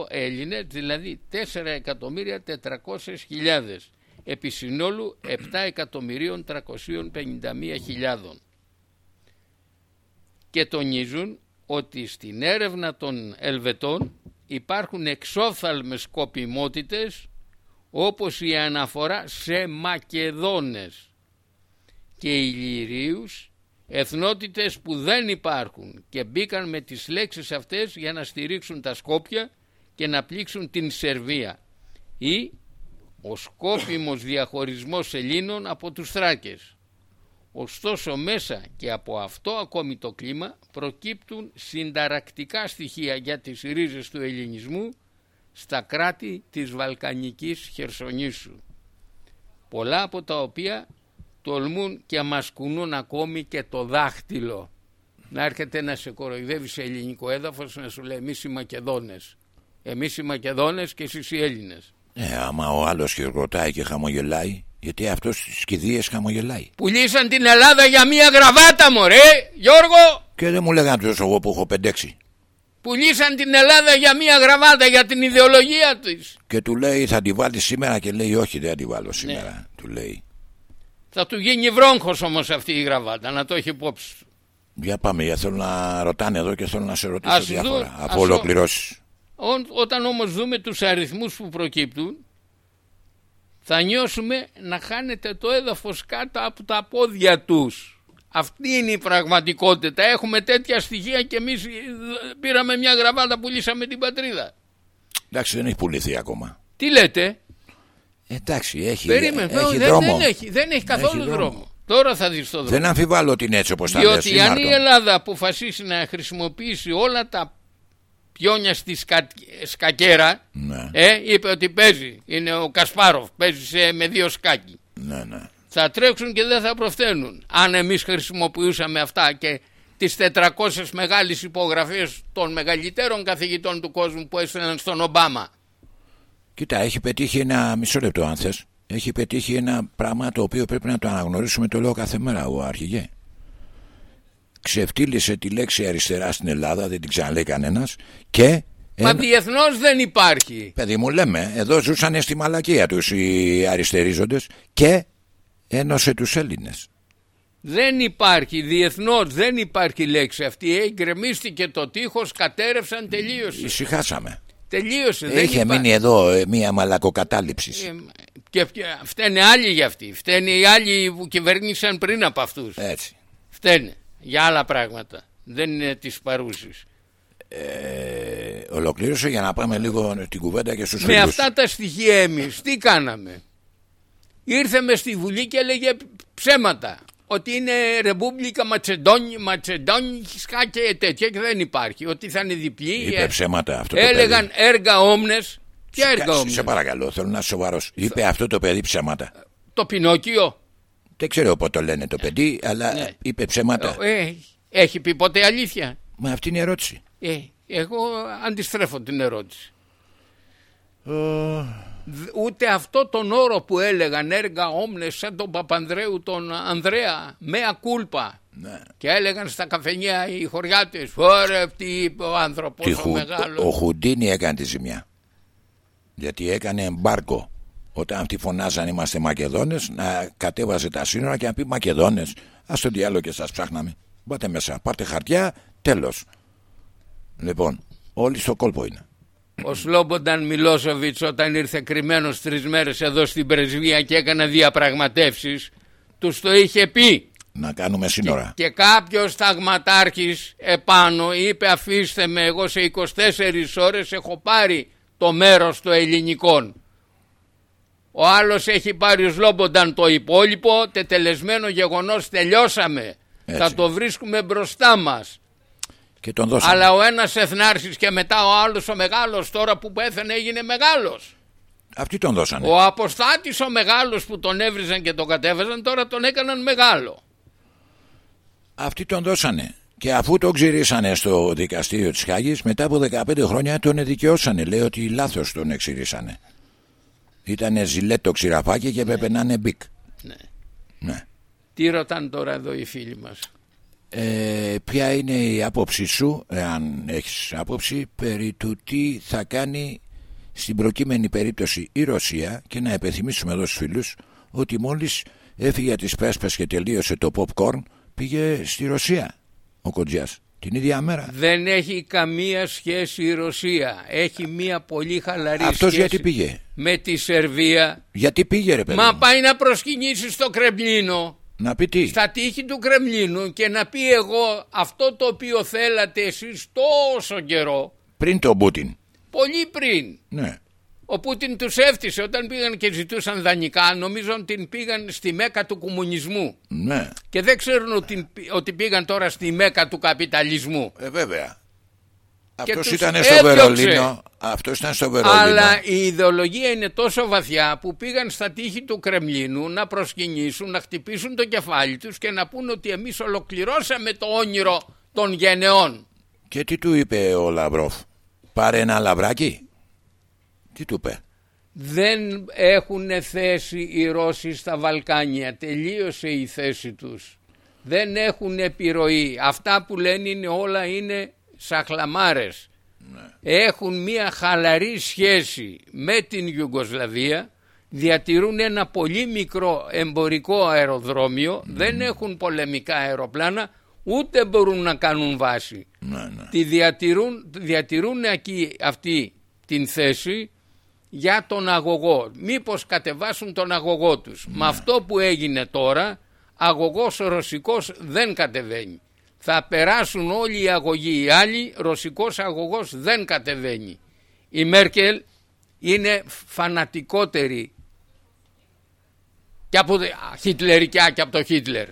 Έλληνες, δηλαδή 4.400.000, επί συνόλου 7.351.000 και τονίζουν ότι στην έρευνα των Ελβετών υπάρχουν εξόφθαλμες σκοπιμότητες όπως η αναφορά σε Μακεδόνες και Ηλυρίους εθνότητες που δεν υπάρχουν και μπήκαν με τις λέξεις αυτές για να στηρίξουν τα Σκόπια και να πλήξουν την Σερβία ή ο σκόπιμος διαχωρισμός Ελλήνων από τους Θράκες. Ωστόσο μέσα και από αυτό ακόμη το κλίμα προκύπτουν συνταρακτικά στοιχεία για τις ρίζες του ελληνισμού στα κράτη της Βαλκανικής Χερσονήσου. Πολλά από τα οποία τολμούν και μας κουνούν ακόμη και το δάχτυλο. Να έρχεται να σε κοροϊδεύει σε ελληνικό έδαφος να σου λέει εμείς οι Μακεδόνες. Εμείς οι Μακεδόνες και εσείς οι Έλληνες. Ε, άμα ο άλλος χειροκροτάει και χαμογελάει, γιατί αυτός στις κηδείες χαμογελάει. Πουλήσαν την Ελλάδα για μία γραβάτα μωρέ, Γιώργο. Και δεν μου λέγανε τόσο εγώ που έχω πεντέξει. Πουλήσαν την Ελλάδα για μία γραβάτα για την ιδεολογία της. Και του λέει θα τη βάλεις σήμερα και λέει όχι δεν τη βάλω σήμερα. Ναι. Του λέει. Θα του γίνει βρόγχος όμως αυτή η γραβάτα, να το έχει υπόψη Για πάμε, για θέλω να ρωτάνε εδώ και θέλω να σε ρωτήσω ας διάφορα. από ολοκληρώσεις. Όταν όμως δούμε τους αριθμούς που προκύπτουν θα νιώσουμε να χάνεται το έδαφος κάτω από τα πόδια τους. Αυτή είναι η πραγματικότητα. Έχουμε τέτοια στοιχεία και εμείς πήραμε μια γραβάτα που λύσαμε την πατρίδα. Εντάξει δεν έχει πουληθεί ακόμα. Τι λέτε; Εντάξει έχει, Περίμενε, έχει δεν, δρόμο. Δεν έχει, δεν έχει καθόλου έχει δρόμο. Τώρα θα δεις το δρόμο. Δεν αμφιβάλλω ότι είναι έτσι όπως θα Διότι αν η Ελλάδα αποφασίσει να χρησιμοποιήσει όλα τα πιόνια στη σκα... σκακέρα ναι. ε, είπε ότι παίζει. Είναι ο Κασπάροφ, παίζει σε... με δύο σκάκι. Ναι, ναι. Θα τρέξουν και δεν θα προφθαίνουν. Αν εμείς χρησιμοποιούσαμε αυτά και τις 400 μεγάλες υπογραφές των μεγαλύτερων καθηγητών του κόσμου που έστειλαν στον Ομπάμα. Κοίτα, έχει πετύχει ένα μισό λεπτό αν θες. Έχει πετύχει ένα πράγμα το οποίο πρέπει να το αναγνωρίσουμε το λέω κάθε μέρα ο αρχηγέ ξεφτύλισε τη λέξη αριστερά στην Ελλάδα, δεν την ξαναλέει κανένας. Και. Μα ένα... διεθνώς δεν υπάρχει. Παιδί μου, λέμε, εδώ ζούσαν στη μαλακία τους οι αριστερίζοντες και ένωσε τους Έλληνες. Δεν υπάρχει, διεθνώς δεν υπάρχει λέξη αυτή. Εγκρεμίστηκε το τείχος, κατέρευσαν, τελείωσε. Ησυχάσαμε. Τελείωσε. Είχε μείνει εδώ ε, μία μαλακοκατάληψη. Ε, και φταίνε άλλοι για αυτή. Φταίνε οι άλλοι που κυβερνήσαν πριν από αυτούς. Έτσι. Φταίνε για άλλα πράγματα. Δεν είναι της παρούσης. Ε, ολοκλήρωσε για να πάμε λίγο την κουβέντα και στους Με αυτά τα στοιχεία εμείς τι κάναμε; Ήρθαμε στη Βουλή και έλεγε ψέματα. Ότι είναι Ρεπούμπλικα Ματσεντόνιχα και τέτοια και δεν υπάρχει. Ότι θα είναι διπλή. Είπε ψέματα αυτό το Έλεγαν παιδί. έργα όμνες. Ποια έργα όμνες; Σε παρακαλώ θέλω να είσαι σοβαρός. Είπε αυτό το παιδί ψέματα. Το Πινόκιο. Δεν ξέρω πότε το λένε το παιδί, αλλά ναι. είπε ψέματα. Ε, έχει πει ποτέ αλήθεια; Μα αυτή είναι η ερώτηση. Ε, εγώ αντιστρέφω την ερώτηση. Ούτε αυτό τον όρο που έλεγαν έργα όμνες σαν τον Παπανδρέου τον Ανδρέα με ακούλπα ναι. και έλεγαν στα καφενεία οι χωριάτες ωραία τι είπε ο άνθρωπος ο μεγάλος Ο Χουντίνη έκανε τη ζημιά γιατί έκανε εμπάρκο όταν αυτοί φωνάζαν είμαστε Μακεδόνες να κατέβαζε τα σύνορα και να πει Μακεδόνες ας το διάλογο και σας ψάχναμε πάτε μέσα, πάρτε χαρτιά, τέλος. Λοιπόν, όλοι στο κόλπο είναι. Ο Σλόμπονταν Μιλόσοβιτς όταν ήρθε κρυμμένος τρεις μέρες εδώ στην πρεσβεία και έκανε διαπραγματεύσεις τους το είχε πει. Να κάνουμε σύνορα. Και, και κάποιος ταγματάρχης επάνω είπε αφήστε με εγώ σε 24 ώρες έχω πάρει το μέρος των ελληνικών ο άλλος έχει πάρει ως Λόμπονταν το υπόλοιπο, τετελεσμένο γεγονός τελειώσαμε. Θα το βρίσκουμε μπροστά μας. Και τον δώσαμε. Αλλά ο ένας εθνάρχης και μετά ο άλλος ο μεγάλος τώρα που πέθανε έγινε μεγάλος. Αυτοί τον δώσανε. Ο αποστάτης ο μεγάλος που τον έβριζαν και τον κατέβαζαν τώρα τον έκαναν μεγάλο. Αυτοί τον δώσανε. Και αφού τον ξυρίσανε στο δικαστήριο της Χάγης μετά από 15 χρόνια τον δικαιώσανε. Λέει ότι λάθος τον εξυρίσανε. Ήταν Gillette το ξυραφάκι και έπρεπε να είναι Bic. Ναι. ναι. Τι ρωτάνε τώρα εδώ οι φίλοι μας; Ε, ποια είναι η άποψή σου, αν έχεις άποψη, περί του τι θα κάνει στην προκείμενη περίπτωση η Ρωσία και να υπενθυμίσουμε εδώ στους φίλους ότι μόλις έφυγε τις πέσπες και τελείωσε το popcorn πήγε στη Ρωσία ο Κοντζιάς την ίδια μέρα. Δεν έχει καμία σχέση η Ρωσία. Έχει μία πολύ χαλαρή Αυτός σχέση γιατί πήγε; με τη Σερβία. Γιατί πήγε ρε παιδί Μα μου; πάει να προσκυνήσει στο Κρεμλίνο. Να πει τι; Στα τείχη του Κρεμλίνου και να πει εγώ αυτό το οποίο θέλατε εσείς τόσο καιρό, Πριν τον Πούτιν. πολύ πριν. Ναι. Ο Πούτιν τους έφτιασε όταν πήγαν και ζητούσαν δανεικά, νομίζω ότι την πήγαν στη μέκα του κομμουνισμού. Ναι. Και δεν ξέρουν ότι, ότι πήγαν τώρα στη μέκα του καπιταλισμού. Ε, βέβαια. Αυτός τους ήταν στο έδιωξε. Βερολίνο. Αυτός ήταν στο Βερολίνο. Αλλά η ιδεολογία είναι τόσο βαθιά που πήγαν στα τείχη του Κρεμλίνου να προσκυνήσουν, να χτυπήσουν το κεφάλι τους και να πούν ότι εμείς ολοκληρώσαμε το όνειρο των γενεών. Και τι του είπε ο Λαυρόφ; Πάρε ένα λαβράκι. Τι του είπε; Δεν έχουν θέση οι Ρώσοι στα Βαλκάνια. Τελείωσε η θέση τους. Δεν έχουν επιρροή. Αυτά που λένε είναι όλα είναι σαχλαμάρες. Έχουν μια χαλαρή σχέση με την Ιουγκοσλαβία. Διατηρούν ένα πολύ μικρό εμπορικό αεροδρόμιο. Δεν έχουν πολεμικά αεροπλάνα. Ούτε μπορούν να κάνουν βάση. Ναι, ναι. Τη διατηρούν, διατηρούν εκεί αυτή την θέση για τον αγωγό. Μήπως κατεβάσουν τον αγωγό τους. Με αυτό που έγινε τώρα, αγωγός ρωσικός δεν κατεβαίνει. Θα περάσουν όλοι οι αγωγοί οι άλλοι, ρωσικός αγωγός δεν κατεβαίνει. Η Μέρκελ είναι φανατικότερη και από χιτλερικιά και από το Χίτλερ.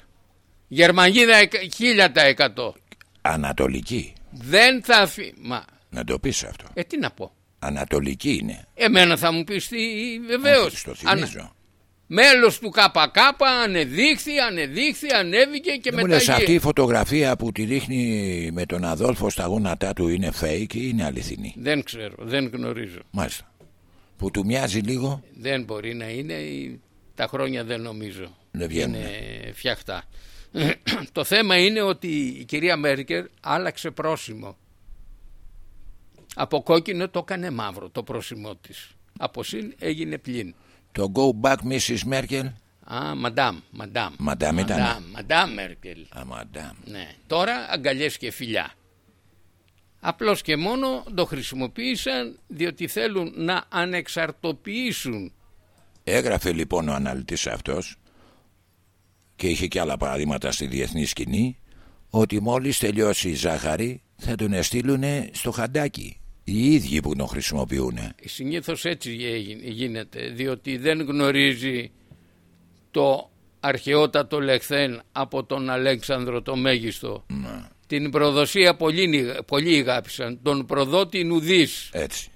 Γερμανίδα εκ- χίλια τα εκατό. Ανατολική. Δεν θα αφή... Μα, Να το πεις αυτό. ε τι να πω. Ανατολική είναι. Εμένα θα μου πεις τι βεβαίως. Όχι, Στο θυμίζω. Μέλος του ΚΚ ανεδείχθη, ανεδείχθη, ανέβηκε και Δεν μου μετά λες γε- αυτή η φωτογραφία που τη δείχνει με τον Αδόλφο στα γόνατά του είναι fake ή είναι αληθινή; Δεν ξέρω, δεν γνωρίζω. Μάλιστα. Που του μοιάζει λίγο; Δεν μπορεί να είναι, η- τα χρόνια δεν νομίζω. Δεν βγαίνουν. είναι φτιαχτά. το θέμα είναι ότι η κυρία Μέρκερ άλλαξε πρόσημο. Από κόκκινο το έκανε μαύρο το πρόσημό της. Από συν έγινε πλην. Το go back Mrs. Merkel. Α, μαντάμ, μαντάμ. Μαντάμ ήτανε. Μαντάμ, μαντάμ Μέρκελ. Α, μαντάμ. Ναι. Τώρα αγκαλιές και φιλιά. Απλώς και μόνο το χρησιμοποίησαν διότι θέλουν να ανεξαρτοποιήσουν Έγραφε λοιπόν ο αναλυτής αυτός και είχε και άλλα παραδείγματα στη διεθνή σκηνή ότι μόλις τελειώσει η ζάχαρη θα τον εστείλουν στο χαντάκι. Οι ίδιοι που τον χρησιμοποιούν. Συνήθως έτσι γι- γίνεται διότι δεν γνωρίζει το αρχαιότατο λεχθέν από τον Αλέξανδρο το Μέγιστο. Την προδοσία πολλοί, πολλοί αγάπησαν. Τον προδότη νουδής. Έτσι.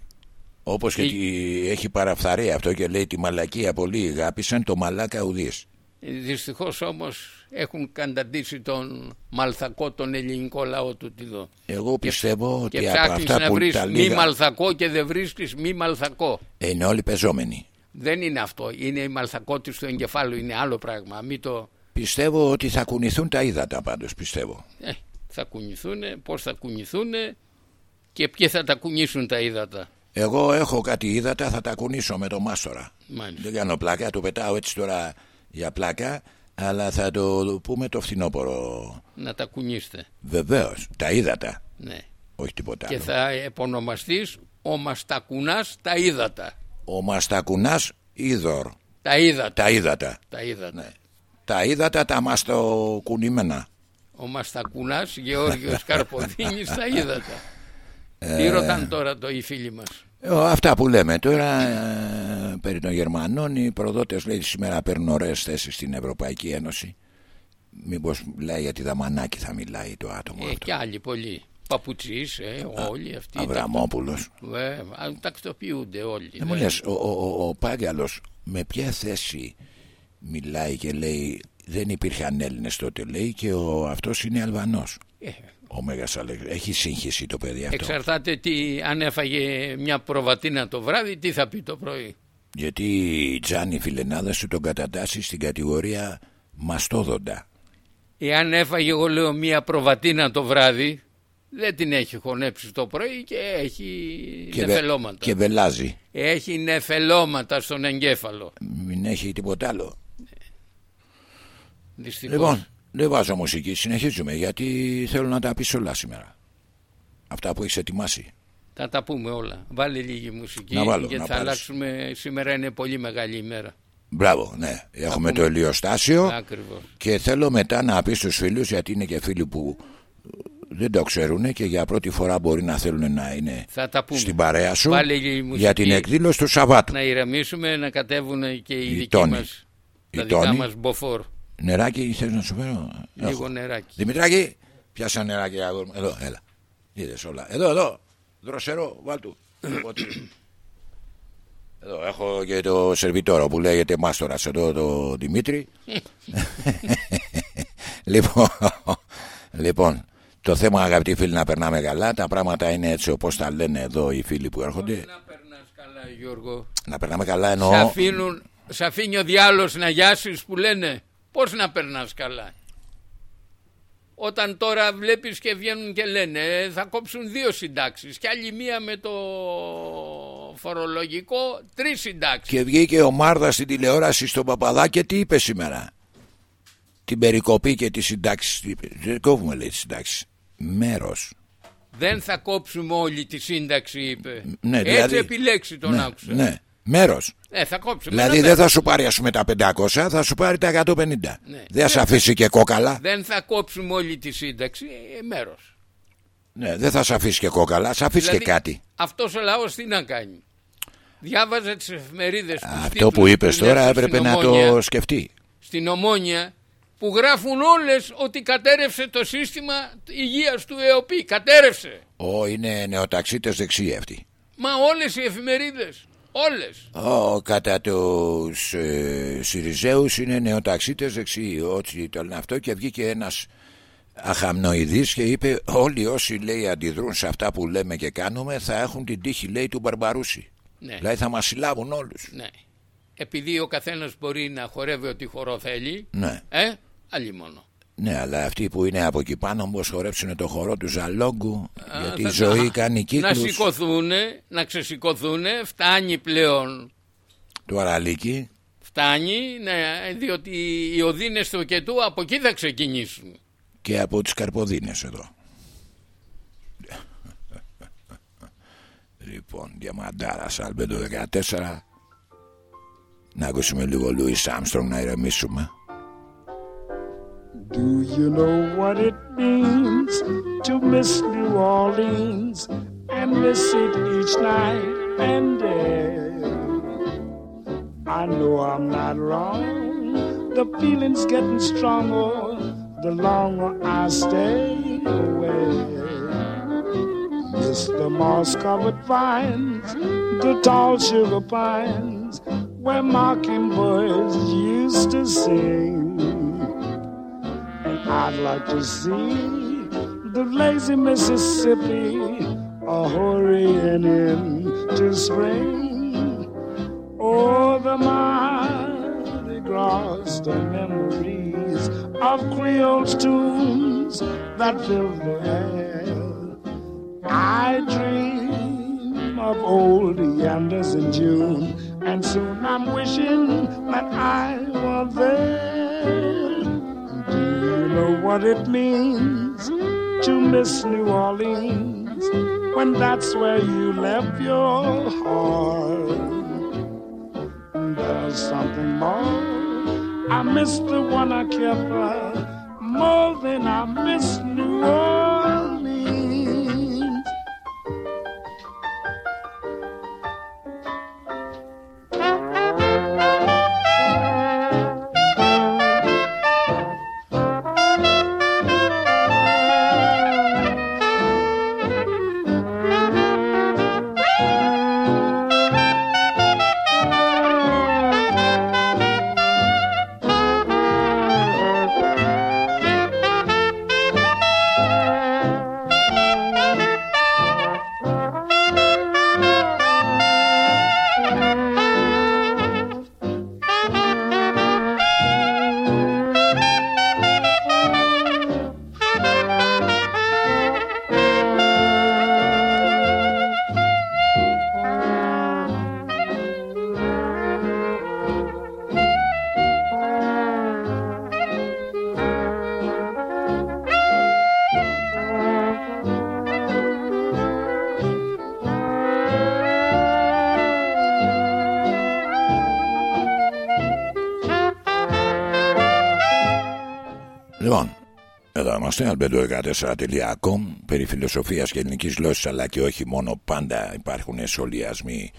Όπως και Η- τη- έχει παραφθαρεί αυτό και λέει τη μαλακία πολλοί αγάπησαν το μαλάκα ουδής. Δυστυχώς όμως έχουν καταντήσει τον μαλθακό τον ελληνικό λαό του τυδό. Εγώ πιστεύω Και ότι από ψάχνεις αυτά να που βρεις τα μη λίγα μαλθακό και δεν βρίσκεις μη μαλθακό. είναι όλοι πεζόμενοι. Δεν είναι αυτό. Είναι η μαλθακότητα του εγκεφάλου. Είναι άλλο πράγμα. Μην το... Πιστεύω ότι θα κουνηθούν τα ύδατα πάντως πιστεύω. Ε, θα κουνηθούν, πώς θα κουνηθούν και ποιοι θα τα κουνήσουν τα ύδατα. Εγώ έχω κάτι ύδατα θα τα κουνήσω με το μάστορα. Μάλιστα. Δεν κάνω πλάκα, το πετάω έτσι τώρα για πλάκα, αλλά θα το πούμε το φθινόπωρο. Να τα κουνήσετε. Βεβαίως, τα ύδατα, Ναι. όχι τίποτα Και άλλο. θα επωνομαστείς ο Μαστακουνάς τα ύδατα. Ο Μαστακουνάς είδωρ, Τα ύδατα. τα ύδατα. Τα ύδατα. Ναι. Τα ύδατα τα μαστοκουνημένα. Ο Μαστακουνάς Γεώργιος Καρποδίνης τα ύδατα. Ε. Τι ρωτάνε τώρα το οι φίλοι μας; Ε, Αυτά που λέμε τώρα ε, περί των Γερμανών, οι προδότες λέει σήμερα παίρνουν ωραίες θέσεις στην Ευρωπαϊκή Ένωση. Μήπως μιλάει για τη Δαμανάκη θα μιλάει το άτομο Ε, αυτό. και άλλοι πολλοί. Παπουτσής, ε, όλοι αυτοί. Αβραμόπουλος. Ε, τακτοποιούνται όλοι. Δεν μου ναι. λες, ο, ο, ο, ο Πάγκαλος με ποια θέση μιλάει και λέει δεν υπήρχαν Έλληνες τότε λέει και ο, αυτός είναι Αλβανός. Ε, Ο Μέγας Αλεξ... Έχει σύγχυση το παιδί αυτό. Εξαρτάται τι, αν έφαγε μια προβατίνα το βράδυ, τι θα πει το πρωί. Γιατί η Τζάνι φιλενάδας σου τον κατατάσσει στην κατηγορία μαστόδοντα. Εάν έφαγε εγώ λέω μια προβατίνα το βράδυ, δεν την έχει χωνέψει το πρωί και έχει Και, βε- νεφελώματα. και βελάζει. Έχει νεφελώματα στον εγκέφαλο. Μην έχει τίποτα άλλο. Δυστυχώς. Λοιπόν, δεν βάζω μουσική. Συνεχίζουμε γιατί θέλω να τα πεις όλα σήμερα. Αυτά που έχεις ετοιμάσει. Θα τα πούμε όλα. Βάλε λίγη μουσική Να βάλω, γιατί να θα πάρεις. αλλάξουμε. Σήμερα είναι πολύ μεγάλη ημέρα. Μπράβο, ναι. Έχουμε πούμε. το ηλιοστάσιο Ακριβώς. και θέλω μετά να πεις στους φίλους γιατί είναι και φίλοι που ε, δεν το ξέρουν και για πρώτη φορά μπορεί να θέλουν να είναι Θα τα πούμε. στην παρέα σου Βάλε λίγη μουσική. για την εκδήλωση του Σαββάτου. Να ηρεμήσουμε, να κατέβουν και οι Η δικοί Τόνη. μας. Η Τα δικά Τόνη. μας μποφόρ. Νεράκι θες να σου φέρω. Λίγο Έχω. νεράκι. Δημητράκη, πιάσα νεράκι. αγόρι μου. Εδώ, έλα. Είδες όλα. Εδώ, εδώ. Δροσερό, βάλ του. Ό,τι. Εδώ έχω και το σερβιτόρο που λέγεται Μάστορας εδώ το Δημήτρη. λοιπόν, λοιπόν, το θέμα αγαπητοί φίλοι να περνάμε καλά. Τα πράγματα είναι έτσι όπως τα λένε εδώ οι φίλοι που έρχονται. Να περνάς καλά Γιώργο. Να περνάμε καλά Σε, εννοώ. αφήνουν, σε αφήνει ο διάλος να γιάσεις που λένε πώς να περνάς καλά; Όταν τώρα βλέπεις και βγαίνουν και λένε «Ε, θα κόψουν δύο συντάξεις και άλλη μία με το φορολογικό τρεις συντάξεις. Και βγήκε ο Μάρδα στην τηλεόραση στον Παπαδά και τι είπε σήμερα; Την περικοπή και τις συντάξεις. τι είπε; Δεν κόβουμε λέει τις συντάξεις. Μέρος. Δεν θα κόψουμε όλη τη σύνταξη είπε. Ναι, Έτσι δηλαδή- επιλέξει τον ναι, άκουσα. ναι, μέρος. Ε, θα κόψουμε. Δηλαδή ένα δεν μέρος. θα σου πάρει ας πούμε τα 500, θα σου πάρει τα 150. Ναι. Δεν θα σε αφήσει και κόκαλα. Δεν θα κόψουμε όλη τη σύνταξη, ε, μέρος. Ναι, δεν θα σε αφήσει και κόκαλα, σε αφήσει και κάτι. Αυτός ο λαός τι να κάνει; Διάβαζα τις εφημερίδες τους Αυτό τίτλους που είπες είναι τώρα στην έπρεπε να Ομόνια, το σκεφτεί. Στην Ομόνια που γράφουν όλες ότι κατέρευσε το σύστημα υγείας του ΕΟΠΗ. Κατέρευσε. Ω, είναι νεοταξίτες δεξιοί αυτοί. Μα όλες οι εφημερίδες. Όλες. Ω, κατά τους ε, Συριζέους είναι νεοταξίτες δεξιοί. Ό,τι το λένε αυτό και βγήκε ένας αχαμνοειδής και είπε όλοι όσοι λέει αντιδρούν σε αυτά που λέμε και κάνουμε θα έχουν την τύχη λέει του Μπαρμπαρούση. Ναι. Δηλαδή θα μας συλλάβουν όλους. ναι. Επειδή ο καθένας μπορεί να χορεύει ό,τι χορό θέλει. Ναι. Ε, άλλη μόνο. Ναι, αλλά αυτοί που είναι από εκεί πάνω όμως χορέψουν το χορό του Ζαλόγκου γιατί η θα- ζωή α, κάνει Να κύκλους σηκωθούν, να ξεσηκωθούν, φτάνει πλέον. του Αραλίκη. Φτάνει, ναι, διότι οι οδύνες του Κετού από εκεί θα ξεκινήσουν. και από τις Καρποδίνες εδώ. λοιπόν, διαμαντάρας Σαλμπέντο 14. Να ακούσουμε λίγο Λούις Άμστρομ να ηρεμήσουμε. Do you know what it means to miss New Orleans and miss it each night and day? I know I'm not wrong. The feeling's getting stronger the longer I stay away. Miss the moss covered vines, the tall sugar pines, where mockingbirds used to sing. I'd like to see the lazy Mississippi a hurrying into spring. Oh, the Mardi Gras, the memories of Creole's tunes that fill the air. I dream of old Yanders in June, and soon I'm wishing that I were there. Know what it means to miss New Orleans when that's where you left your heart? There's something more. I miss the one I care for more than I miss New Orleans. Εδώ είμαστε, albedo14.com περί φιλοσοφίας και ελληνικής γλώσσας αλλά και όχι μόνο πάντα υπάρχουν σχολιασμοί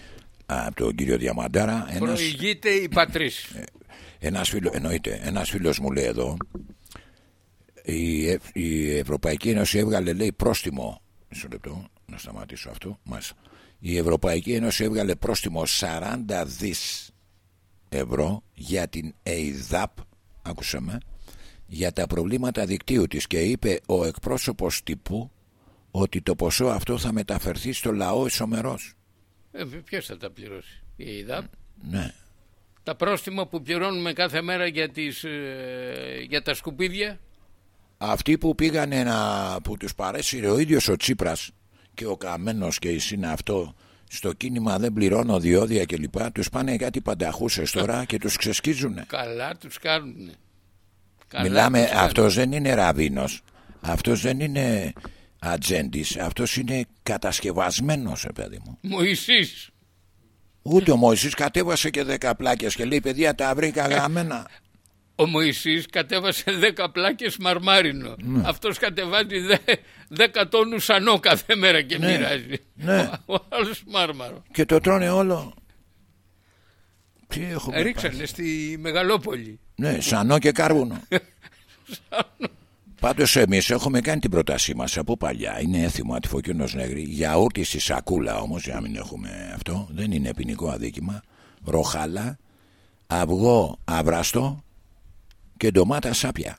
από τον κύριο Διαμαντάρα. Ένας... Προηγείται η πατρίς. Ένας, φίλο, εννοείται, ένας φίλος μου λέει εδώ η, η Ευρωπαϊκή Ένωση έβγαλε λέει πρόστιμο μισό λεπτό να σταματήσω αυτό μας. η Ευρωπαϊκή Ένωση έβγαλε πρόστιμο 40 δις ευρώ για την ΕΙΔΑΠ άκουσαμε για τα προβλήματα δικτύου της και είπε ο εκπρόσωπος τύπου ότι το ποσό αυτό θα μεταφερθεί στο λαό ισομερός. Ε, ποιος θα τα πληρώσει, η ΕΙΔΑΠ. Ναι. Τα πρόστιμα που πληρώνουμε κάθε μέρα για, τις, ε, για τα σκουπίδια; Αυτοί που πήγανε να, που τους παρέσυρε ο ίδιος ο Τσίπρας και ο Καμένος και η Σύνα αυτό στο κίνημα δεν πληρώνω διόδια κλπ. Τους πάνε κάτι πανταχούσες τώρα και τους ξεσκίζουνε. Καλά τους κάνουν. Μιλάμε, αυτός δεν είναι ραβίνος. Αυτός δεν είναι ατζέντης. Αυτός είναι κατασκευασμένος, παιδί μου. Μωυσής. Ούτε ο Μωυσής κατέβασε και δέκα πλάκες και λέει παιδιά τα βρήκα γραμμένα. Ο Μωυσής κατέβασε δέκα πλάκες μαρμάρινο. Ναι. Αυτός κατεβάζει δέκα τόνους ανώ κάθε μέρα και ναι. μοιράζει. Ναι. Ο, άλλος μάρμαρο. Και το τρώνε όλο. Τι έχουμε Ρίξανε στη Μεγαλόπολη. Ναι, σανό και κάρβουνο. Πάντως εμείς έχουμε κάνει την πρότασή μας από παλιά. Είναι έθιμο ατυφοκίνο νεγρή. Γιαούρτι στη σακούλα όμως, για να μην έχουμε αυτό. Δεν είναι ποινικό αδίκημα. Ροχάλα, αυγό αβραστό και ντομάτα σάπια.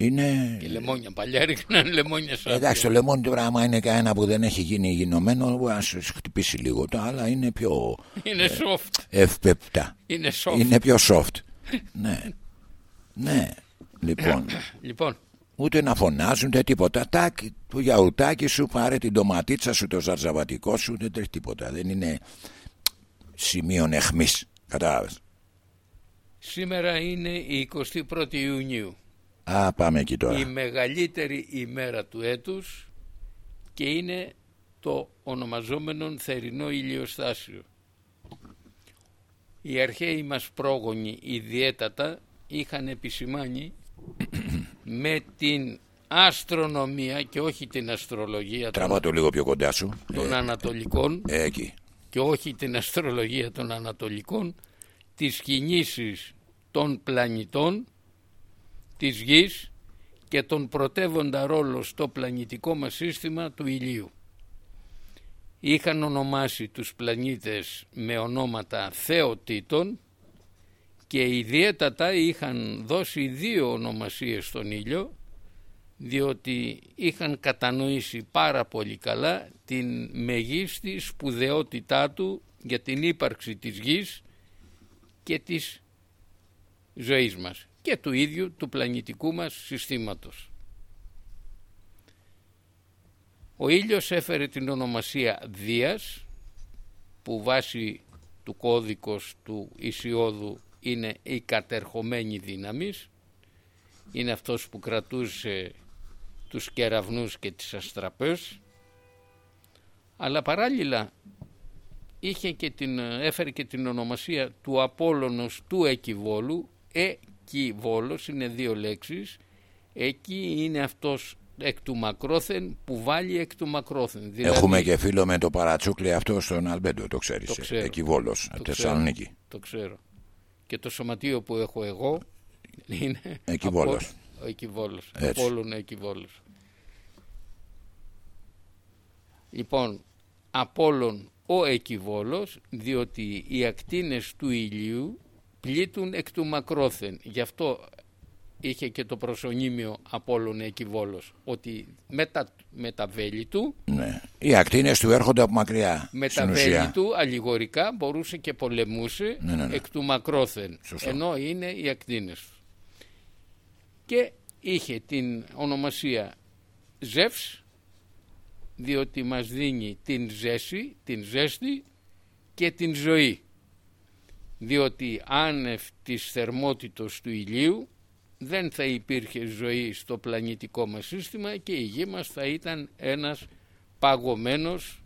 Είναι. Και λεμόνια. Παλιά ρίχναν λεμόνια σάπια. Εντάξει, το λεμόνι τώρα, άμα είναι κανένα που δεν έχει γίνει γινωμένο, μπορεί να σου χτυπήσει λίγο. Το άλλα είναι πιο. Είναι soft. Ευπεπτά. Είναι soft. Είναι πιο soft. ναι. Ναι. Λοιπόν. λοιπόν. Ούτε να φωνάζουν ούτε τίποτα. Τάκ, το γιαουτάκι σου, πάρε την ντοματίτσα σου, το ζαρζαβατικό σου, δεν τρέχει τίποτα. Δεν είναι σημείο εχμής. Κατάλαβες. Σήμερα είναι η 21η Ιουνίου. Α, πάμε εκεί τώρα. Η μεγαλύτερη ημέρα του έτους και είναι το ονομαζόμενο θερινό ηλιοστάσιο. Οι αρχαίοι μας πρόγονοι ιδιαίτατα είχαν επισημάνει με την αστρονομία και όχι την αστρολογία Τραβά το λίγο πιο κοντά σου. των ε, Ανατολικών ε, εκεί. και όχι την αστρολογία των Ανατολικών τις κινήσεις των πλανητών της Γης και τον πρωτεύοντα ρόλο στο πλανητικό μας σύστημα του ηλίου. Είχαν ονομάσει τους πλανήτες με ονόματα θεοτήτων και ιδιαίτατα είχαν δώσει δύο ονομασίες στον ήλιο διότι είχαν κατανοήσει πάρα πολύ καλά την μεγίστη σπουδαιότητά του για την ύπαρξη της γης και της ζωής μας και του ίδιου του πλανητικού μας συστήματος. Ο ήλιος έφερε την ονομασία Δίας που βάσει του κώδικος του Ισιώδου είναι η κατερχομένη δύναμης είναι αυτός που κρατούσε τους κεραυνούς και τις αστραπές αλλά παράλληλα είχε και την, έφερε και την ονομασία του Απόλλωνος του Εκιβόλου Εκιβόλος είναι δύο λέξεις εκεί είναι αυτός εκ του μακρόθεν που βάλει εκ του μακρόθεν. Δηλαδή, Έχουμε και φίλο με το παρατσούκλι αυτό στον Αλμπέντο, το ξέρεις, το ξέρω, Εκιβόλος, το Θεσσαλονίκη. Το ξέρω και το σωματείο που έχω εγώ είναι Εκιβόλος. Ο Εκιβόλος. Απόλλων Εκιβόλος. Λοιπόν, Απόλλων ο Εκιβόλος διότι οι ακτίνες του ηλίου πλήττουν εκ του μακρόθεν. Γι' αυτό είχε και το προσωνύμιο Απόλλων Εκιβόλος ότι με τα, με τα βέλη του ναι. οι ακτίνες του έρχονται από μακριά με τα βέλη του αλληγορικά μπορούσε και πολεμούσε ναι, ναι, ναι. εκ του μακρόθεν ενώ είναι οι ακτίνες του και είχε την ονομασία Ζεύς διότι μας δίνει την ζέση, την ζέστη και την ζωή διότι άνευ της θερμότητος του ηλίου δεν θα υπήρχε ζωή στο πλανητικό μας σύστημα και η γη μας θα ήταν ένας παγωμένος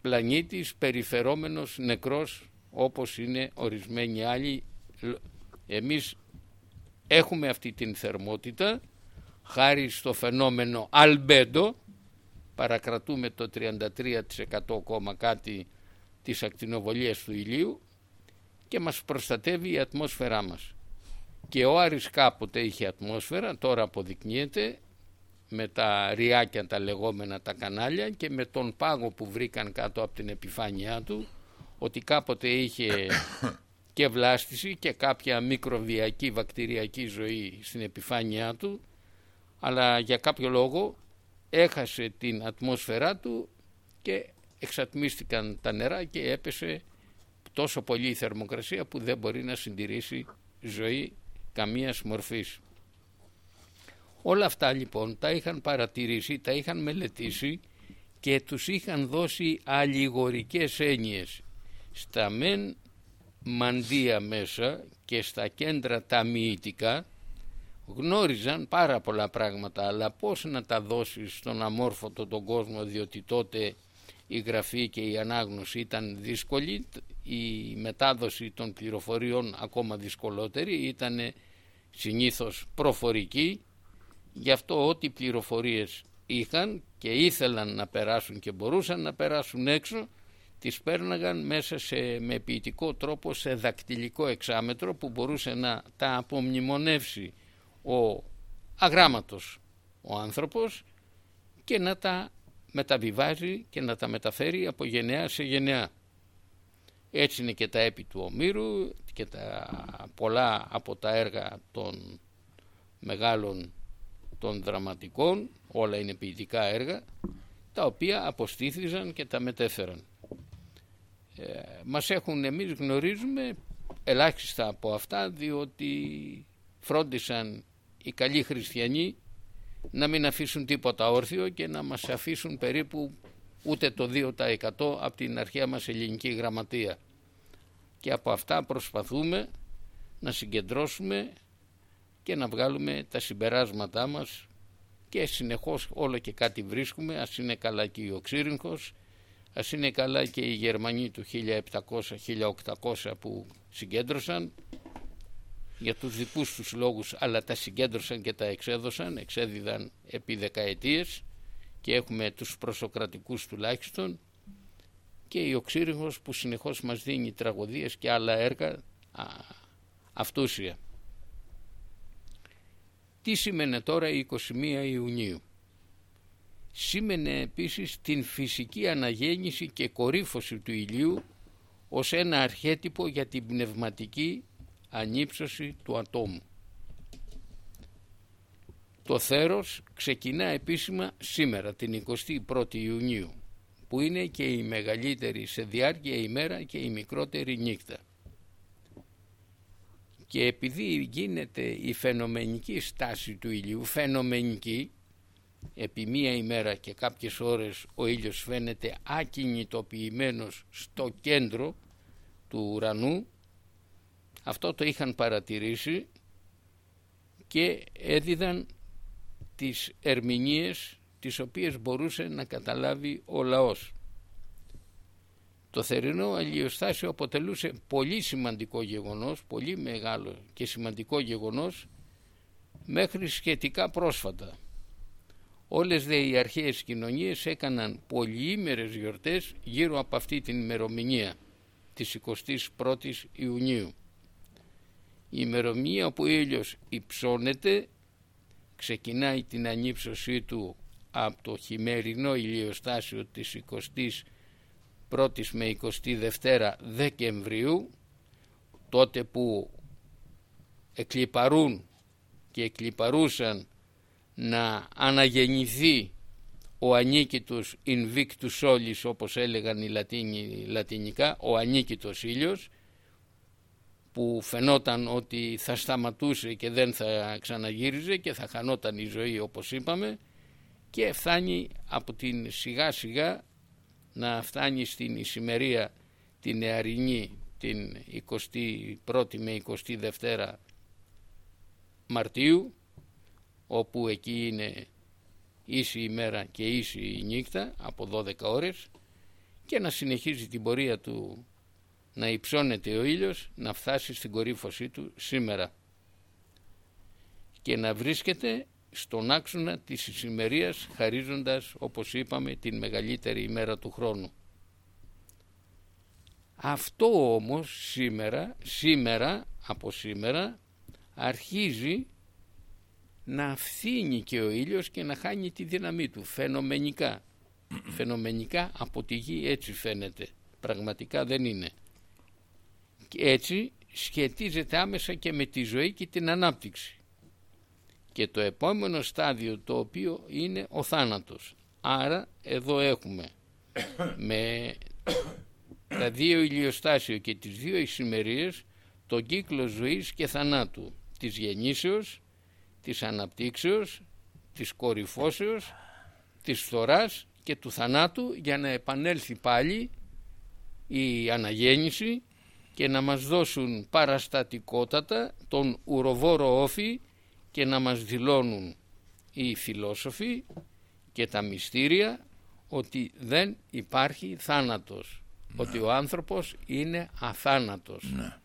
πλανήτης περιφερόμενος νεκρός όπως είναι ορισμένοι άλλοι. Εμείς έχουμε αυτή την θερμότητα χάρη στο φαινόμενο αλμπέντο. Παρακρατούμε το 33% ακόμα κάτι της ακτινοβολίας του ηλίου και μας προστατεύει η ατμόσφαιρά μας. Και ο Άρης κάποτε είχε ατμόσφαιρα, τώρα αποδεικνύεται με τα ριάκια τα λεγόμενα τα κανάλια και με τον πάγο που βρήκαν κάτω από την επιφάνειά του ότι κάποτε είχε και βλάστηση και κάποια μικροβιακή βακτηριακή ζωή στην επιφάνειά του αλλά για κάποιο λόγο έχασε την ατμόσφαιρά του και εξατμίστηκαν τα νερά και έπεσε τόσο πολύ η θερμοκρασία που δεν μπορεί να συντηρήσει ζωή καμίας μορφής. Όλα αυτά λοιπόν τα είχαν παρατηρήσει, τα είχαν μελετήσει και τους είχαν δώσει αλληγορικές έννοιες. Στα μεν μαντία μέσα και στα κέντρα τα μυητικά γνώριζαν πάρα πολλά πράγματα αλλά πώς να τα δώσεις στον αμόρφωτο τον κόσμο διότι τότε η γραφή και η ανάγνωση ήταν δύσκολη. Η μετάδοση των πληροφοριών ακόμα δυσκολότερη. Ήταν συνήθως προφορική. Γι' αυτό ό,τι πληροφορίες είχαν και ήθελαν να περάσουν και μπορούσαν να περάσουν έξω τις πέρναγαν μέσα σε, με ποιητικό τρόπο σε δακτυλικό εξάμετρο που μπορούσε να τα απομνημονεύσει ο αγράμματος ο άνθρωπος και να τα μεταβιβάζει και να τα μεταφέρει από γενεά σε γενεά. Έτσι είναι και τα έπι του Ομήρου και τα πολλά από τα έργα των μεγάλων των δραματικών, όλα είναι ποιητικά έργα, τα οποία αποστήθησαν και τα μετέφεραν. Ε, μας έχουν, εμείς γνωρίζουμε ελάχιστα από αυτά, διότι φρόντισαν οι καλοί χριστιανοί να μην αφήσουν τίποτα όρθιο και να μας αφήσουν περίπου ούτε το 2% από την αρχαία μας ελληνική γραμματεία. Και από αυτά προσπαθούμε να συγκεντρώσουμε και να βγάλουμε τα συμπεράσματά μας και συνεχώς όλο και κάτι βρίσκουμε, ας είναι καλά και ο Ξύριγχος, ας είναι καλά και οι Γερμανοί του 1700-1800 που συγκέντρωσαν για τους δικούς τους λόγους αλλά τα συγκέντρωσαν και τα εξέδωσαν, εξέδιδαν επί δεκαετίες και έχουμε τους προσοκρατικούς τουλάχιστον και η Οξύριγος που συνεχώς μας δίνει τραγωδίες και άλλα έργα α, αυτούσια. Τι σήμαινε τώρα η 21 Ιουνίου; Σήμαινε επίσης την φυσική αναγέννηση και κορύφωση του ηλίου ως ένα αρχέτυπο για την πνευματική ανύψωση του ατόμου. Το θέρος ξεκινά επίσημα σήμερα την 21η Ιουνίου που είναι και η μεγαλύτερη σε διάρκεια ημέρα και η μικρότερη νύχτα. Και επειδή γίνεται η φαινομενική στάση του ηλίου, φαινομενική, επί μία ημέρα και κάποιες ώρες ο ήλιος φαίνεται ακινητοποιημένος στο κέντρο του ουρανού αυτό το είχαν παρατηρήσει και έδιδαν τις ερμηνείες τις οποίες μπορούσε να καταλάβει ο λαός. Το θερινό αλλιοστάσιο αποτελούσε πολύ σημαντικό γεγονός, πολύ μεγάλο και σημαντικό γεγονός μέχρι σχετικά πρόσφατα. Όλες δε οι αρχαίες κοινωνίες έκαναν πολυήμερες γιορτές γύρω από αυτή την ημερομηνία της 21ης Ιουνίου. Η ημερομηνία που ο ήλιος υψώνεται ξεκινάει την ανύψωσή του από το χειμερινό ηλιοστάσιο της 21ης με 22 Δεκεμβρίου τότε που εκλυπαρούν και εκλυπαρούσαν να αναγεννηθεί ο ανίκητος Invictus Solis όπως έλεγαν οι Λατίνοι, λατινικά, ο ανίκητος ήλιος που φαινόταν ότι θα σταματούσε και δεν θα ξαναγύριζε και θα χανόταν η ζωή όπως είπαμε και φτάνει από την σιγά σιγά να φτάνει στην ησημερία την νεαρινή την 21η με 22η Μαρτίου όπου εκεί είναι ίση ημέρα και ίση η νύχτα από 12 ώρες και να συνεχίζει την πορεία του να υψώνεται ο ήλιος να φτάσει στην κορύφωσή του σήμερα. και να βρίσκεται στον άξονα της ησημερίας χαρίζοντας όπως είπαμε την μεγαλύτερη ημέρα του χρόνου. Αυτό όμως σήμερα, σήμερα από σήμερα αρχίζει να φθήνει και ο ήλιος και να χάνει τη δύναμή του φαινομενικά. Φαινομενικά από τη γη έτσι φαίνεται. Πραγματικά δεν είναι. Και έτσι σχετίζεται άμεσα και με τη ζωή και την ανάπτυξη. Και το επόμενο στάδιο το οποίο είναι ο θάνατος. Άρα εδώ έχουμε με τα δύο ηλιοστάσιο και τις δύο ησημερίες τον κύκλο ζωής και θανάτου της γεννήσεως, της αναπτύξεως, της κορυφώσεως, της φθοράς και του θανάτου για να επανέλθει πάλι η αναγέννηση και να μας δώσουν παραστατικότατα τον ουροβόρο όφη και να μας δηλώνουν οι φιλόσοφοι και τα μυστήρια ότι δεν υπάρχει θάνατος ότι ο άνθρωπος είναι αθάνατος Ναι.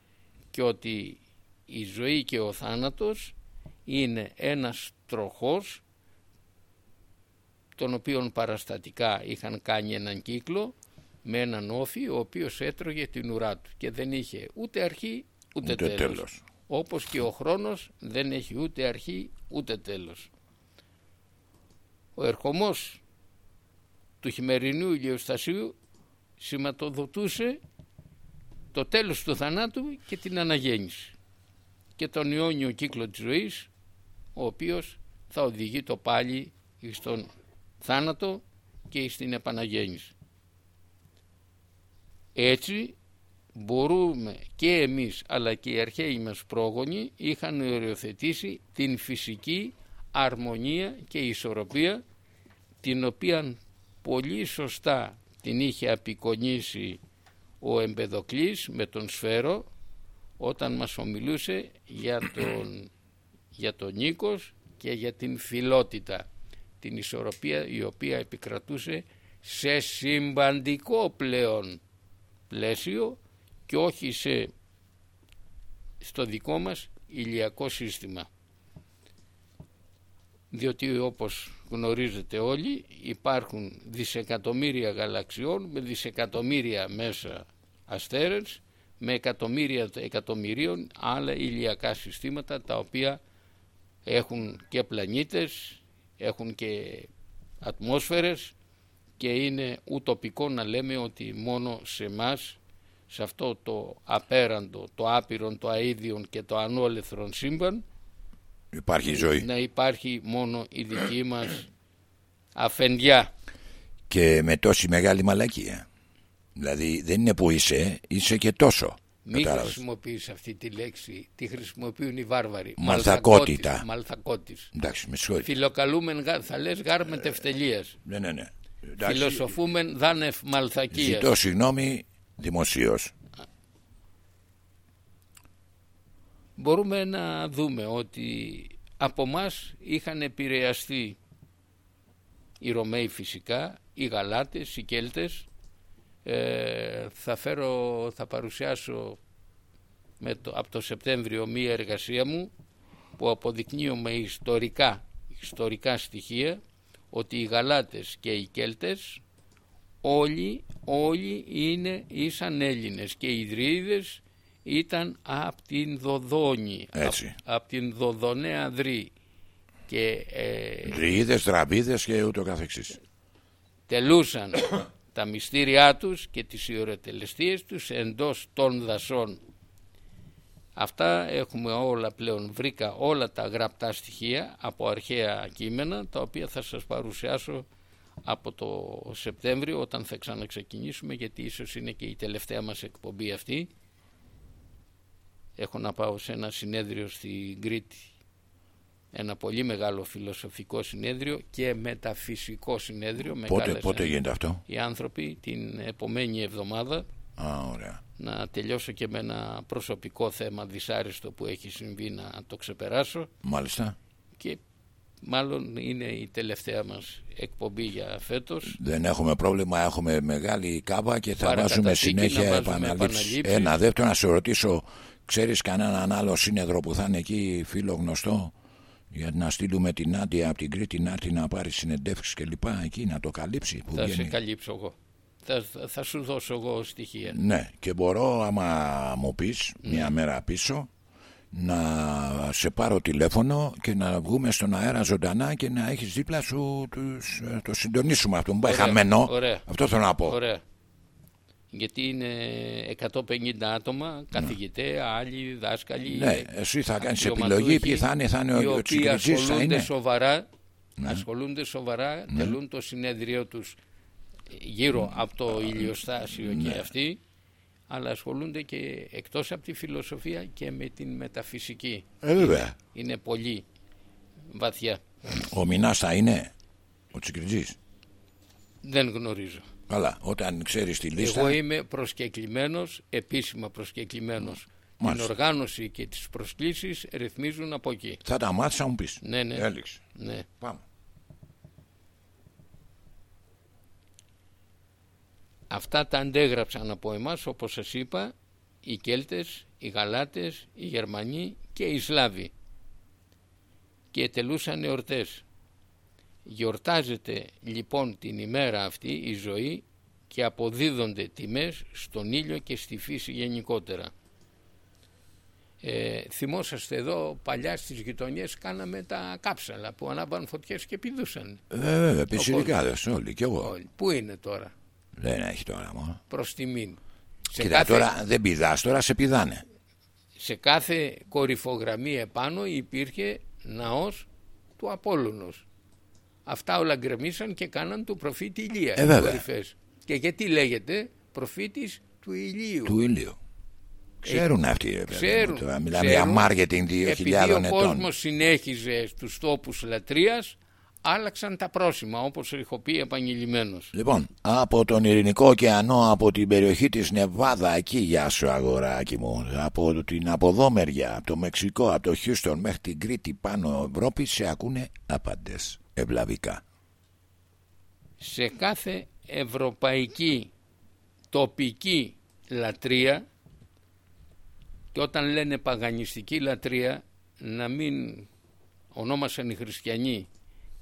και ότι η ζωή και ο θάνατος είναι ένας τροχός τον οποίον παραστατικά είχαν κάνει έναν κύκλο με έναν όφη ο οποίος έτρωγε την ουρά του και δεν είχε ούτε αρχή ούτε, Ούτε τέλος. τέλος. Όπως και ο χρόνος δεν έχει ούτε αρχή ούτε τέλος. Ο ερχομός του χειμερινού ηλιοστασίου σηματοδοτούσε το τέλος του θανάτου και την αναγέννηση και τον αιώνιο κύκλο της ζωής ο οποίος θα οδηγεί το πάλι στον θάνατο και στην επαναγέννηση. Έτσι μπορούμε και εμείς αλλά και οι αρχαίοι μας πρόγονοι είχαν οριοθετήσει την φυσική αρμονία και ισορροπία την οποία πολύ σωστά την είχε απεικονίσει ο Εμπεδοκλής με τον Σφαίρο όταν μας ομιλούσε για τον, για τον Νίκος και για την φιλότητα την ισορροπία η οποία επικρατούσε σε συμπαντικό πλέον πλαίσιο και όχι σε, στο δικό μας ηλιακό σύστημα. Διότι όπως γνωρίζετε όλοι υπάρχουν δισεκατομμύρια γαλαξιών με δισεκατομμύρια μέσα αστέρες με εκατομμύρια εκατομμυρίων άλλα ηλιακά συστήματα τα οποία έχουν και πλανήτες, έχουν και ατμόσφαιρες και είναι ουτοπικό να λέμε ότι μόνο σε μας σε αυτό το απέραντο, το άπειρον, το αΐδιον και το ανόλεθρον σύμπαν Υπάρχει ζωή. να υπάρχει μόνο η δική μας αφεντιά. Και με τόση μεγάλη μαλακία. Δηλαδή δεν είναι που είσαι, είσαι και τόσο. Μην Κατάλαβες. χρησιμοποιείς αυτή τη λέξη, τη χρησιμοποιούν οι βάρβαροι. Μαλθακότητα. Μαλθακότης, Μαλθακότης. Εντάξει, με συγχωρείτε. Φιλοκαλούμεν, γα- θα λες γάρ με τευτελείας. Ναι, ναι, ναι. Εντάξει, Φιλοσοφούμεν δάνευ μαλθακίας. Ζητώ συγγνώμη δημοσίως. μπορούμε να δούμε ότι από μας είχαν επηρεαστεί οι Ρωμαίοι φυσικά, οι Γαλάτες, οι Κέλτες. Ε, θα φέρω, θα παρουσιάσω με το, από το Σεπτέμβριο μία εργασία μου που αποδεικνύω με ιστορικά, ιστορικά στοιχεία ότι οι Γαλάτες και οι Κέλτες όλοι, όλοι είναι ήσαν Έλληνες και οι Ιδρύδες ήταν από την Δοδόνη, Έτσι. από την Δοδονέα Δρύ και ε, Δρυίδες, δραβίδες και ούτω καθεξής. τελούσαν τα μυστήριά τους και τις ιεροτελεστίες τους εντός των δασών. Αυτά έχουμε όλα πλέον, βρήκα όλα τα γραπτά στοιχεία από αρχαία κείμενα τα οποία θα σας παρουσιάσω από το Σεπτέμβριο όταν θα ξαναξεκινήσουμε γιατί ίσως είναι και η τελευταία μας εκπομπή αυτή. Έχω να πάω σε ένα συνέδριο στην Κρήτη ένα πολύ μεγάλο φιλοσοφικό συνέδριο και μεταφυσικό συνέδριο με Πότε, κάλεσαν πότε γίνεται αυτό; οι άνθρωποι την επομένη εβδομάδα Α, ωραία. να τελειώσω και με ένα προσωπικό θέμα δυσάρεστο που έχει συμβεί να το ξεπεράσω Μάλιστα. και μάλλον είναι η τελευταία μας εκπομπή για φέτος Δεν έχουμε πρόβλημα, έχουμε μεγάλη κάβα και θα Παρακαταθήκη, βάζουμε συνέχεια να βάζουμε επαναλήψεις. επαναλήψεις. Ένα δεύτερο να σε ρωτήσω, ξέρεις κανέναν άλλο σύνεδρο που θα είναι εκεί φίλο γνωστό Για να στείλουμε την Άντια από την Κρήτη να έρθει να πάρει συνεντεύξεις και λοιπά εκεί να το καλύψει. Που Θα βγαίνει; σε καλύψω εγώ. Θα, θα σου δώσω εγώ στοιχεία. Ναι, και μπορώ άμα μου πεις Ναι. μια μέρα πίσω να σε πάρω τηλέφωνο και να βγούμε στον αέρα ζωντανά και να έχεις δίπλα σου τους, ε, το συντονίσουμε αυτό. Μου πάει Ωραία, χαμένο. ωραία. Αυτό θέλω να πω. Ωραία. Γιατί είναι 150 άτομα, καθηγητέ, άλλοι δάσκαλοι. Ναι, εσύ θα κάνεις αξιωματούχοι, επιλογή ποιοι θα είναι, θα είναι οι ο, ο οποίοι Τσικριτζής θα ασχολούνται είναι. Ναι. σοβαρά, ασχολούνται σοβαρά, τελούν το συνέδριο τους γύρω Ναι. από το ηλιοστάσιο και αυτοί, αλλά ασχολούνται και εκτός από τη φιλοσοφία και με την μεταφυσική. Ε, βέβαια. Είναι πολύ βαθιά. Ο Μινάς θα είναι ο Τσικριτζής; Δεν γνωρίζω. Καλά, όταν ξέρεις τη λίστα. Εγώ είμαι προσκεκλημένος, επίσημα προσκεκλημένος. Την Μάλιστα. οργάνωση και τις προσκλήσεις ρυθμίζουν από εκεί. Θα τα μάθεις θα μου πεις. Ναι, ναι. Έληξε. Ναι. Πάμε. Αυτά τα αντέγραψαν από εμάς όπως σας είπα οι Κέλτες, οι Γαλάτες, οι Γερμανοί και οι Σλάβοι και τελούσαν εορτές. Γιορτάζεται λοιπόν την ημέρα αυτή η ζωή και αποδίδονται τιμές στον ήλιο και στη φύση γενικότερα. Ε, θυμόσαστε εδώ παλιά στις γειτονιές κάναμε τα κάψαλα που ανάβαν φωτιές και πηδούσαν. Ε, βέβαια, πιτσιρικάδες όλοι κι εγώ. Όλοι. Πού είναι τώρα; Δεν έχει τώρα μόνο. προς τιμήν. Σε Κοίτα κάθε, τώρα δεν πηδάς, τώρα σε πηδάνε. σε κάθε κορυφογραμμή επάνω υπήρχε ναός του Απόλλωνος. Αυτά όλα γκρεμίσαν και κάναν του προφήτη Ηλίας. Ε, οι βέβαια. κορυφές. Και γιατί λέγεται προφήτης του Ηλίου; Του ήλιου. Ξέρουν αυτοί, ρε παιδί μου, Ε, Ξέρουν. τώρα μιλάμε ξέρουν. για marketing 2.000 Επειδή ο ετών. κόσμος συνέχιζε στους τόπους λατρείας, άλλαξαν τα πρόσημα όπως έχω πει επανειλημμένος. Λοιπόν, από τον Ειρηνικό ωκεανό, από την περιοχή της Νεβάδα, εκεί γεια σου αγοράκι μου, από την αποδόμερια, από το Μεξικό, από το Χιούστον μέχρι την Κρήτη πάνω Ευρώπη, σε ακούνε άπαντες ευλαβικά. σε κάθε ευρωπαϊκή τοπική λατρεία και όταν λένε παγανιστική λατρεία να μην ονόμασαν οι χριστιανοί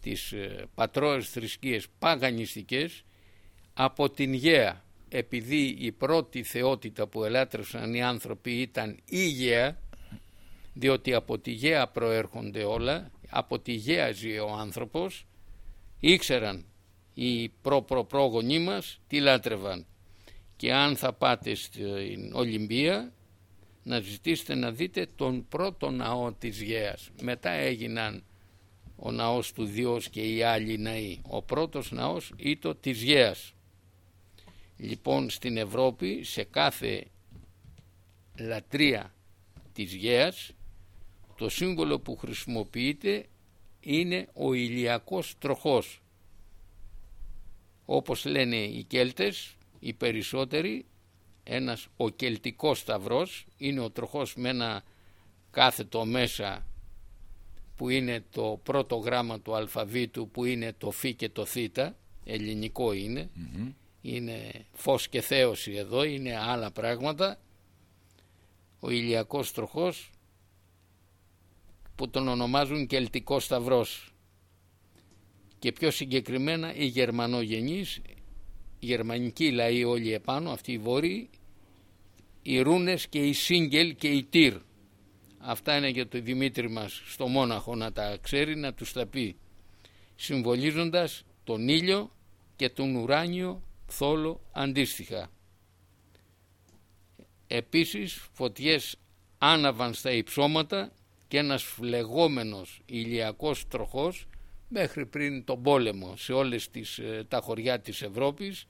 τις ε, πατρόες θρησκείες παγανιστικές από την Γαία επειδή η πρώτη θεότητα που ελάτρευσαν οι άνθρωποι ήταν η Γαία διότι από τη Γαία προέρχονται όλα από τη Γαία ζει ο άνθρωπος ήξεραν οι προ-προ-πρόγονοί μας τι λάτρευαν. Και αν θα πάτε στην Ολυμπία να ζητήσετε να δείτε τον πρώτο ναό της Γαίας μετά έγιναν ο ναός του Διός και οι άλλοι ναοί. Ο πρώτος ναός ήταν της Γαίας λοιπόν στην Ευρώπη σε κάθε λατρεία της Γαίας το σύμβολο που χρησιμοποιείται είναι ο ηλιακός τροχός. Όπως λένε οι Κέλτες οι περισσότεροι ένας ο κελτικός σταυρός είναι ο τροχός με ένα κάθετο μέσα που είναι το πρώτο γράμμα του αλφαβήτου που είναι το φ και το θ ελληνικό είναι. Είναι φως και θέωση εδώ είναι άλλα πράγματα. Ο ηλιακός τροχός που τον ονομάζουν κελτικός σταυρός. Και πιο συγκεκριμένα οι γερμανογενείς οι γερμανικοί λαοί όλοι επάνω αυτοί οι βόρειοι οι ρούνες και οι σύγγελ και οι τύρ αυτά είναι για το Δημήτρη μας στο Μόναχο να τα ξέρει να τους τα πει. Συμβολίζοντας τον ήλιο και τον ουράνιο θόλο αντίστοιχα. Επίσης φωτιές άναβαν στα υψώματα και ένας φλεγόμενος ηλιακός τροχός μέχρι πριν τον πόλεμο σε όλες τις, ε, τα χωριά της Ευρώπης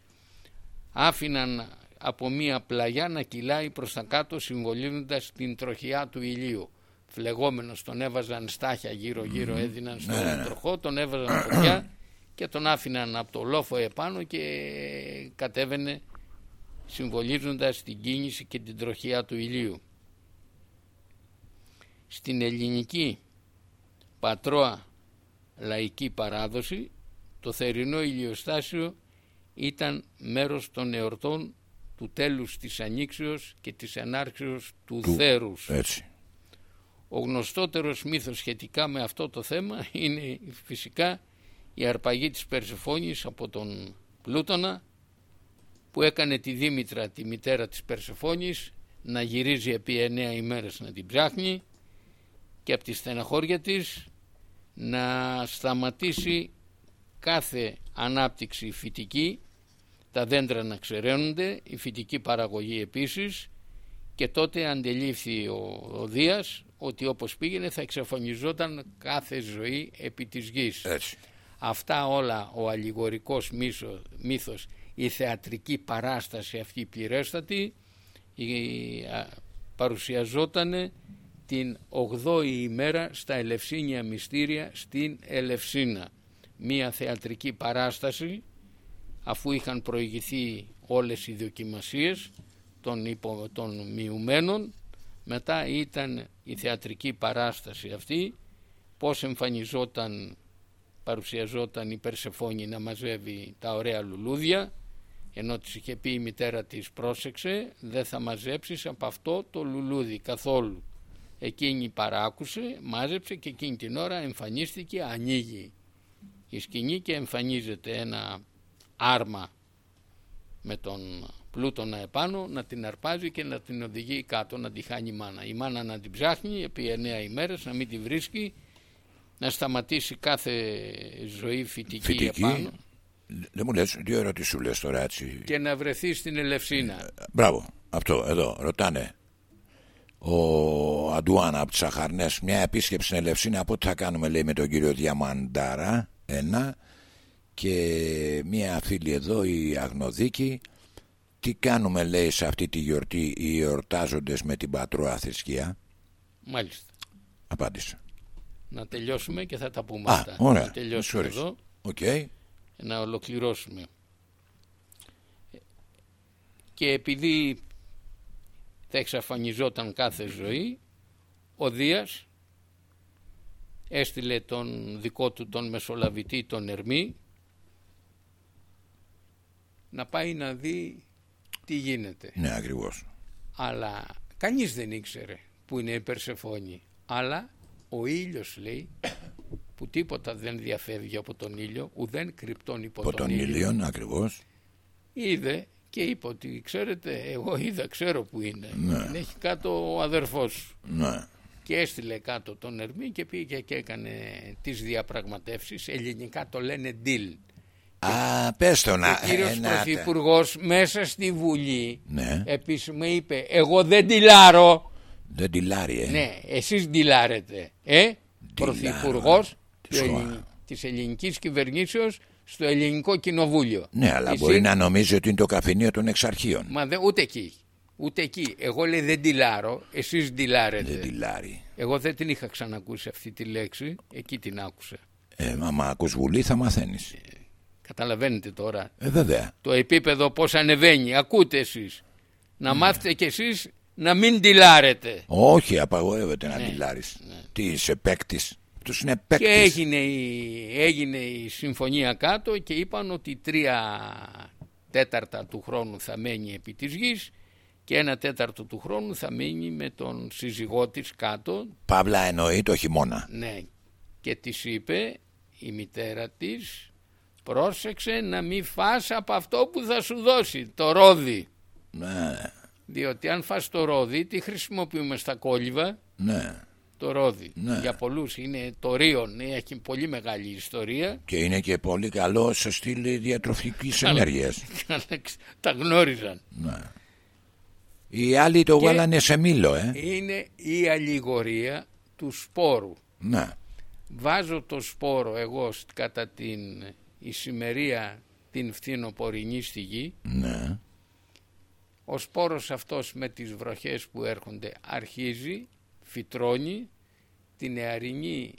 άφηναν από μία πλαγιά να κυλάει προς τα κάτω συμβολίζοντας την τροχιά του ηλίου. Φλεγόμενος τον έβαζαν στάχια γύρω γύρω έδιναν στον τροχό, τον έβαζαν φωτιά και τον άφηναν από το λόφο επάνω και κατέβαινε συμβολίζοντας την κίνηση και την τροχιά του ηλίου. Στην ελληνική πατρόα λαϊκή παράδοση το θερινό ηλιοστάσιο ήταν μέρος των εορτών του τέλους της Ανοίξεως και της ανάρξεως του, Του- θέρους. Έτσι. Ο γνωστότερος μύθος σχετικά με αυτό το θέμα είναι φυσικά η αρπαγή της Περσεφόνης από τον Πλούτονα που έκανε τη Δήμητρα τη μητέρα της Περσεφόνης να γυρίζει επί εννέα ημέρες να την ψάχνει και από τη στεναχώρια της να σταματήσει κάθε ανάπτυξη φυτική τα δέντρα να ξεραίνονται, η φυτική παραγωγή επίσης και τότε αντελήφθη ο, ο Δίας ότι όπως πήγαινε θα εξαφανιζόταν κάθε ζωή επί της γης. Αυτά όλα ο αλληγορικός μύθος, μύθος η θεατρική παράσταση αυτή πληρέστατη παρουσιαζόταν την 8η ημέρα στα Ελευσίνια Μυστήρια στην Ελευσίνα. Μία θεατρική παράσταση αφού είχαν προηγηθεί όλες οι δοκιμασίες των, υπο, των μειουμένων μετά ήταν η θεατρική παράσταση αυτή πως εμφανιζόταν παρουσιαζόταν η Περσεφόνη να μαζεύει τα ωραία λουλούδια ενώ της είχε πει η μητέρα της πρόσεξε δεν θα μαζέψεις από αυτό το λουλούδι καθόλου εκείνη παράκουσε μάζεψε και εκείνη την ώρα εμφανίστηκε ανοίγει η σκηνή και εμφανίζεται ένα άρμα με τον πλούτονα επάνω να την αρπάζει και να την οδηγεί κάτω να τη χάνει η μάνα η μάνα να την ψάχνει επί εννέα ημέρες να μην τη βρίσκει να σταματήσει κάθε ζωή φυτική, φυτική. επάνω δεν μου λες, τι ερώτηση σου λες τώρα έτσι. Και να βρεθεί στην Ελευσίνα. Ε, μπράβο, αυτό εδώ, ρωτάνε. Ο Αντουάνα από τις Αχαρνές, μια επίσκεψη στην Ελευσίνα, από ό,τι θα κάνουμε λέει με τον κύριο Διαμαντάρα, ένα, και μια φίλη εδώ, η Αγνοδίκη, τι κάνουμε λέει σε αυτή τη γιορτή οι εορτάζοντες με την πατρόα θρησκεία; Μάλιστα. Απάντησα. Να τελειώσουμε και θα τα πούμε Α, αυτά. Ωραία. Να τελειώσουμε εδώ. Okay να ολοκληρώσουμε και επειδή θα εξαφανιζόταν κάθε ζωή ο Δίας έστειλε τον δικό του τον μεσολαβητή τον Ερμή να πάει να δει τι γίνεται ναι ακριβώς αλλά κανείς δεν ήξερε που είναι η Περσεφόνη αλλά ο ήλιος λέει που τίποτα δεν διαφεύγει από τον ήλιο, ουδέν κρυπτών υπό από τον, ήλιο. ήλιο ακριβώς. Είδε και είπε ότι ξέρετε εγώ είδα ξέρω που είναι. Ναι. έχει κάτω ο αδερφός Ναι. Και έστειλε κάτω τον Ερμή και πήγε και έκανε τις διαπραγματεύσεις. Ελληνικά το λένε deal. Α, πες το να... Ο κύριος ε, Πρωθυπουργός μέσα στη Βουλή ναι. επίσημα είπε εγώ δεν τυλάρω. Δεν τυλάρει, ε. Ναι, εσείς τυλάρετε. Ε, Πρωθυπουργός της ελληνικής κυβερνήσεως στο ελληνικό κοινοβούλιο. Ναι, αλλά Εσύ... μπορεί να νομίζει ότι είναι το καφενείο των εξαρχείων. Μα δε, ούτε εκεί. Ούτε εκεί. Εγώ λέει δεν τυλάρω, εσείς τυλάρετε. Δεν τυλάρει. Εγώ δεν την είχα ξανακούσει αυτή τη λέξη, εκεί την άκουσα. Ε, μα ακούς βουλή θα μαθαίνεις. Ε, καταλαβαίνετε τώρα. Ε, βέβαια. Το επίπεδο πώς ανεβαίνει. Ακούτε εσείς. Να ναι. μάθετε κι εσείς να μην τυλάρετε. Όχι, απαγορεύεται να ναι. τυλάρεις. Ναι. Τι είσαι παίκτης. Και έγινε η, έγινε η συμφωνία κάτω και είπαν ότι τρία τέταρτα του χρόνου θα μένει επί της γης και ένα τέταρτο του χρόνου θα μείνει με τον σύζυγό της κάτω. Παύλα εννοεί το χειμώνα. Ναι. Και της είπε η μητέρα της πρόσεξε να μην φας από αυτό που θα σου δώσει, το ρόδι. Ναι. Διότι αν φας το ρόδι, τι χρησιμοποιούμε στα κόλληβα. Ναι το ρόδι. Ναι. Για πολλούς είναι το ρίον, έχει πολύ μεγάλη ιστορία. Και είναι και πολύ καλό σε στήλη διατροφικής ενέργειας. Τα γνώριζαν. Ναι. Οι άλλοι το και βάλανε σε μήλο, ε. Είναι η αλληγορία του σπόρου. Ναι. Βάζω το σπόρο εγώ κατά την ησημερία την φθινοπορεινή στη γη. Ναι. Ο σπόρος αυτός με τις βροχές που έρχονται αρχίζει φυτρώνει την νεαρινή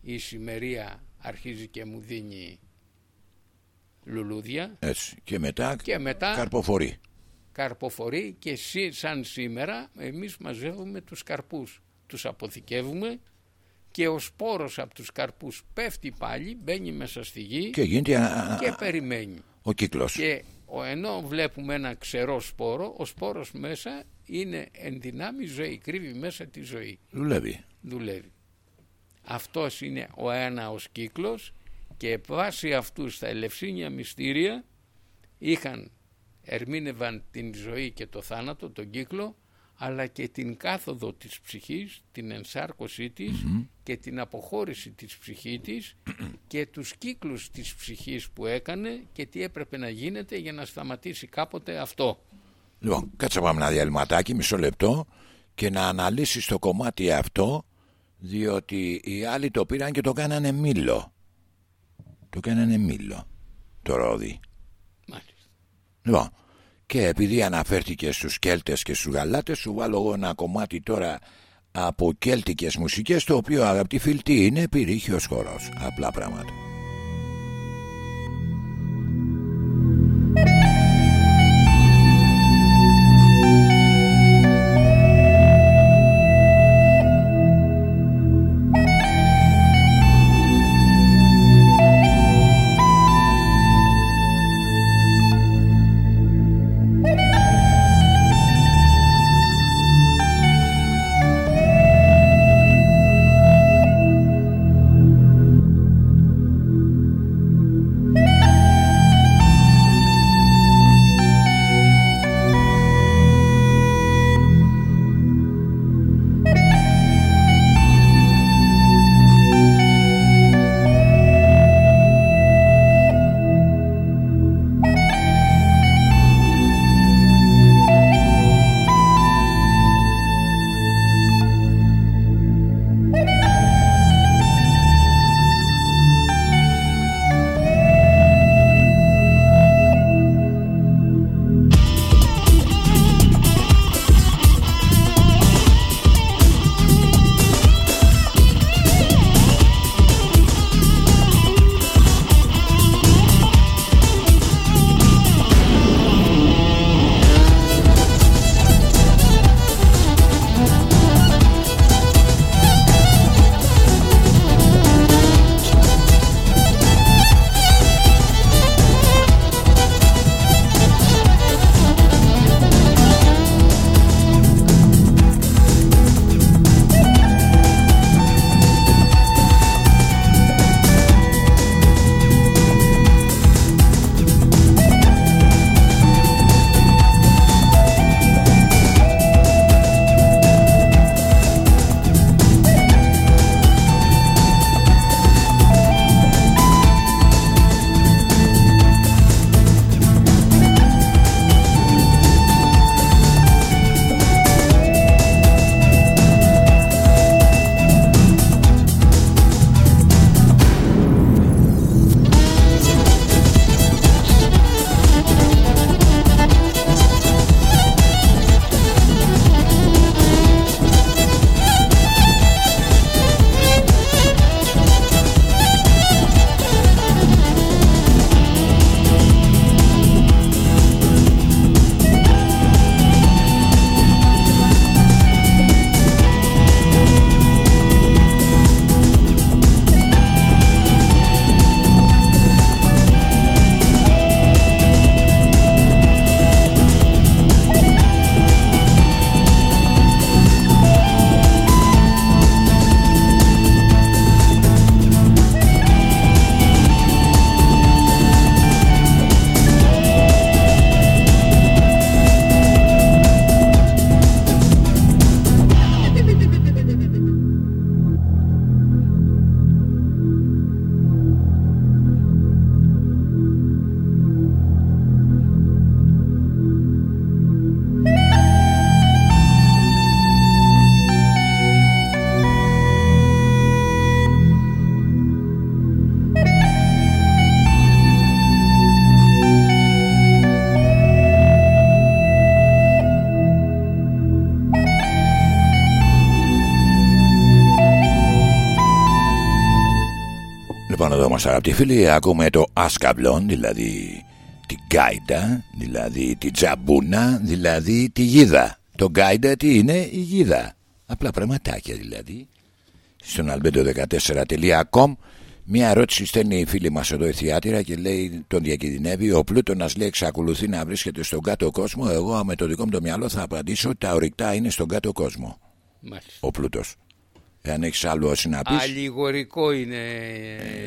ησημερία αρχίζει και μου δίνει λουλούδια Έτσι. Και μετά, και μετά καρποφορεί καρποφορεί και σαν σήμερα εμείς μαζεύουμε τους καρπούς τους αποθηκεύουμε και ο σπόρος από τους καρπούς πέφτει πάλι μπαίνει μέσα στη γη και, γίνεται και περιμένει ο κύκλος και ο, ενώ βλέπουμε ένα ξερό σπόρο, ο σπόρος μέσα είναι ενδυνάμει ζωή, κρύβει μέσα τη ζωή. Δουλεύει. Δουλεύει. Αυτός είναι ο ένας κύκλος και βάσει αυτού στα ελευσίνια μυστήρια είχαν ερμήνευαν την ζωή και το θάνατο, τον κύκλο αλλά και την κάθοδο της ψυχής, την ενσάρκωσή της και την αποχώρηση της ψυχή της και τους κύκλους της ψυχής που έκανε και τι έπρεπε να γίνεται για να σταματήσει κάποτε αυτό. Λοιπόν, κάτσε πάμε ένα διαλυματάκι, μισό λεπτό και να αναλύσεις το κομμάτι αυτό διότι οι άλλοι το πήραν και το κάνανε μήλο. Το κάνανε μήλο. Το ρόδι. Μάλιστα. Λοιπόν, και επειδή αναφέρθηκε στους Κέλτες και στους Γαλάτες σου βάλω εγώ ένα κομμάτι τώρα από κέλτικες μουσικές το οποίο αγαπητοί φίλοι τι είναι πυρήχιος χορός. Απλά πράγματα. Αγαπητοί φίλοι ακούμε το άσκαβλον δηλαδή την γκάιντα δηλαδή την τζαμπούνα δηλαδή τη γίδα το γκάιντα τι είναι; Η γίδα απλά πραγματάκια δηλαδή στον albedo14.com Μία ερώτηση στέλνει η φίλη μας εδώ η Θιάτυρα και λέει τον διακινδυνεύει. Ο Πλούτωνας λέει εξακολουθεί να βρίσκεται στον κάτω κόσμο. Εγώ με το δικό μου το μυαλό θα απαντήσω ότι τα ορυκτά είναι στον κάτω κόσμο. Μάλιστα. Ο πλούτος. Εάν έχεις άλλο όσοι να πεις. Αλληγορικό είναι,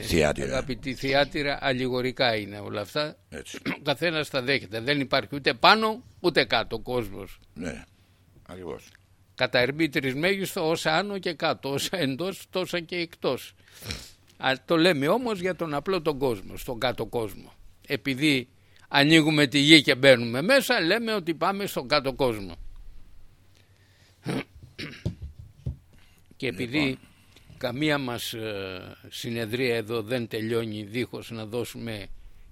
θειάτυρα. αγαπητή θειάτυρα, αλληγορικά είναι όλα αυτά. Έτσι. Ο καθένας τα δέχεται. Δεν υπάρχει ούτε πάνω ούτε κάτω κόσμος. Ναι, ακριβώς. Κατά ερμπίτρις μέγιστο όσα άνω και κάτω, όσα εντός τόσα και εκτός. Α, το λέμε όμως για τον απλό τον κόσμο, στον κάτω κόσμο. Επειδή ανοίγουμε τη γη και μπαίνουμε μέσα, λέμε ότι πάμε στον κάτω κόσμο. Και επειδή καμία μας ε, συνεδρία εδώ δεν τελειώνει δίχως να δώσουμε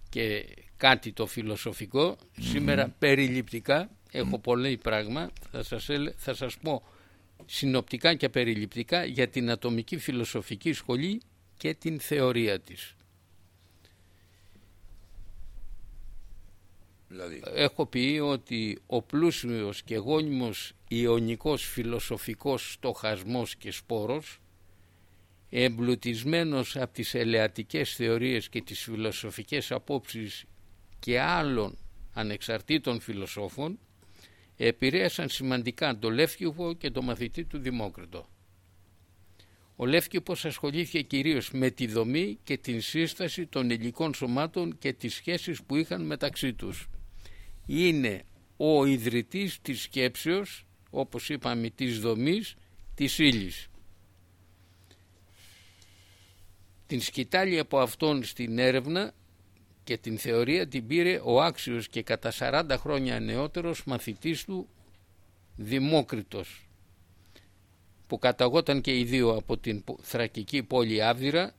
και κάτι το φιλοσοφικό, σήμερα περιληπτικά έχω πολύ πράγμα, θα σας, έλε- θα σας πω συνοπτικά και περιληπτικά για την ατομική φιλοσοφική σχολή και την θεωρία της. Δηλαδή, Έχω πει ότι ο πλούσιος και γόνιμος ιονικός φιλοσοφικός στοχασμός και σπόρος εμπλουτισμένος από τις ελεατικές θεωρίες και τις φιλοσοφικές απόψεις και άλλων ανεξαρτήτων φιλοσόφων επηρέασαν σημαντικά τον Λεύκυπο και τον μαθητή του Δημόκριτο. Ο Λεύκυπος ασχολήθηκε κυρίως με τη δομή και την σύσταση των υλικών σωμάτων και τις σχέσεις που είχαν μεταξύ τους. Είναι ο ιδρυτής της σκέψεως, όπως είπαμε της δομής, της ύλης. Την σκητάλη από αυτόν στην έρευνα και την θεωρία την πήρε ο άξιος και κατά 40 χρόνια νεότερος μαθητής του Δημόκριτος που καταγόταν και οι δύο από την πο- θρακική πόλη Άβδυρα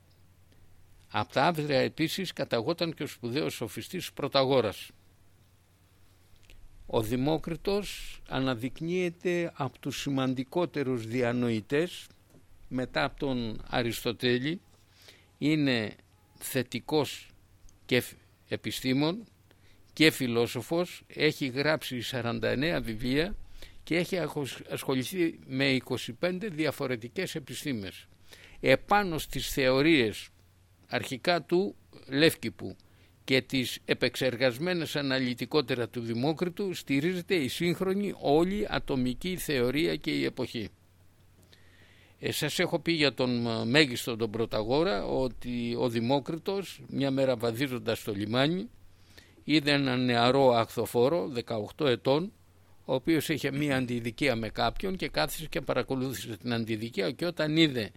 από τα Άβδυρα επίσης καταγόταν και ο σπουδαίος σοφιστής Πρωταγόρας ο Δημόκριτος αναδεικνύεται από τους σημαντικότερους διανοητές μετά από τον Αριστοτέλη. Είναι θετικός και φ- επιστήμον και φιλόσοφος. Έχει γράψει 49 βιβλία και έχει αχος- ασχοληθεί με 25 διαφορετικές επιστήμες. Επάνω στις θεωρίες αρχικά του Λεύκηπου και τις επεξεργασμένες αναλυτικότερα του Δημόκριτου στηρίζεται η σύγχρονη όλη ατομική θεωρία και η εποχή. Ε, σας έχω πει για τον ε, μέγιστο τον Πρωταγόρα ότι ο Δημόκριτος μια μέρα βαδίζοντας στο λιμάνι είδε έναν νεαρό αχθοφόρο 18 ετών ο οποίος είχε μία αντιδικία με κάποιον και κάθισε και παρακολούθησε την αντιδικία και όταν είδε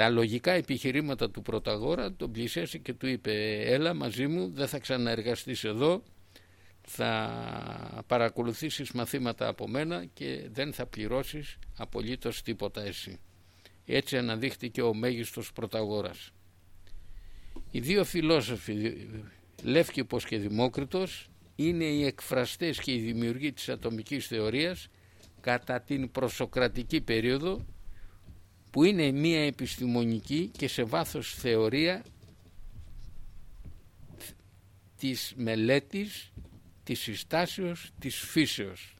τα λογικά επιχειρήματα του Πρωταγόρα τον πλησίασε και του είπε έλα μαζί μου δεν θα ξαναεργαστείς εδώ θα παρακολουθήσεις μαθήματα από μένα και δεν θα πληρώσεις απολύτως τίποτα εσύ. Έτσι αναδείχτηκε ο μέγιστος Πρωταγόρας. Οι δύο φιλόσοφοι Λεύκηπος και Δημόκριτος είναι οι εκφραστές και οι δημιουργοί της ατομικής θεωρίας κατά την προσοκρατική περίοδο που είναι μία επιστημονική και σε βάθος θεωρία της μελέτης, της συστάσεως, της φύσεως.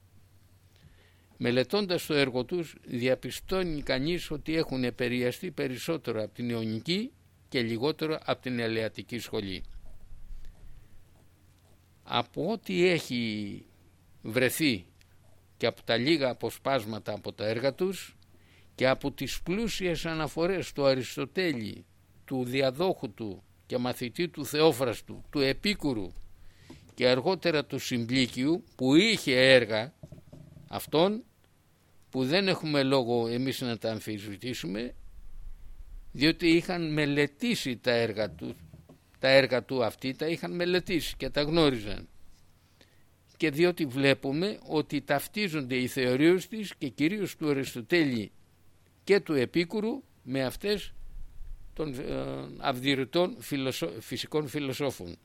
Μελετώντας το έργο τους διαπιστώνει κανείς ότι έχουν επηρεαστεί περισσότερο από την Ιωνική και λιγότερο από την Ελεατική σχολή. Από ό,τι έχει βρεθεί και από τα λίγα αποσπάσματα από τα έργα τους και από τις πλούσιες αναφορές του Αριστοτέλη, του διαδόχου του και μαθητή του Θεόφραστου, του Επίκουρου και αργότερα του Συμπλίκιου που είχε έργα αυτών που δεν έχουμε λόγο εμείς να τα αμφισβητήσουμε διότι είχαν μελετήσει τα έργα του τα έργα του αυτοί τα είχαν μελετήσει και τα γνώριζαν. Και διότι βλέπουμε ότι ταυτίζονται οι θεωρίες της και κυρίως του Αριστοτέλη και του Επίκουρου με αυτές των ε, αυδηρητών φιλοσο... φυσικών φιλοσόφων.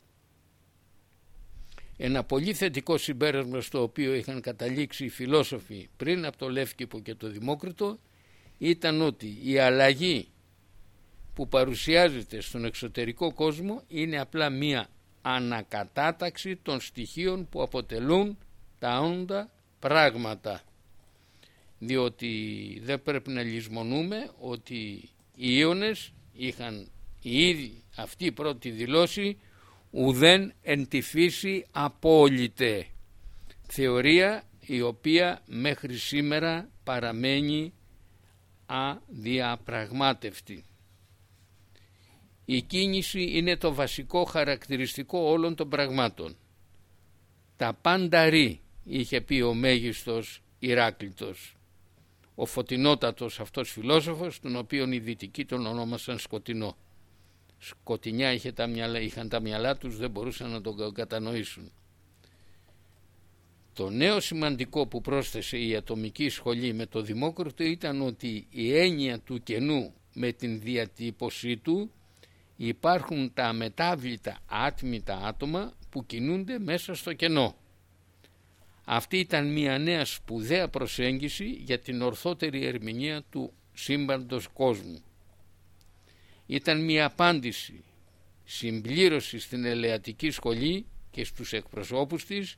Ένα πολύ θετικό συμπέρασμα στο οποίο είχαν καταλήξει οι φιλόσοφοι πριν από το Λεύκηπο και το Δημόκριτο ήταν ότι η αλλαγή που παρουσιάζεται στον εξωτερικό κόσμο είναι απλά μία ανακατάταξη των στοιχείων που αποτελούν τα όντα πράγματα διότι δεν πρέπει να λησμονούμε ότι οι Ιώνες είχαν η αυτή η πρώτη δηλώση ουδέν εν τη φύση απόλυτε θεωρία η οποία μέχρι σήμερα παραμένει αδιαπραγμάτευτη. Η κίνηση είναι το βασικό χαρακτηριστικό όλων των πραγμάτων. Τα πάντα ρί, είχε πει ο μέγιστος Ηράκλητος, ο φωτεινότατος αυτός φιλόσοφος, τον οποίον οι δυτικοί τον ονόμασαν σκοτεινό. Σκοτεινιά είχε τα μυαλά, είχαν τα μυαλά τους, δεν μπορούσαν να τον κατανοήσουν. Το νέο σημαντικό που πρόσθεσε η ατομική σχολή με το Δημόκριτο ήταν ότι η έννοια του κενού με την διατύπωσή του υπάρχουν τα αμετάβλητα άτμητα άτομα που κινούνται μέσα στο κενό. Αυτή ήταν μια νέα σπουδαία προσέγγιση για την ορθότερη ερμηνεία του σύμπαντος κόσμου. Ήταν μια απάντηση, συμπλήρωση στην ελεατική σχολή και στους εκπροσώπους της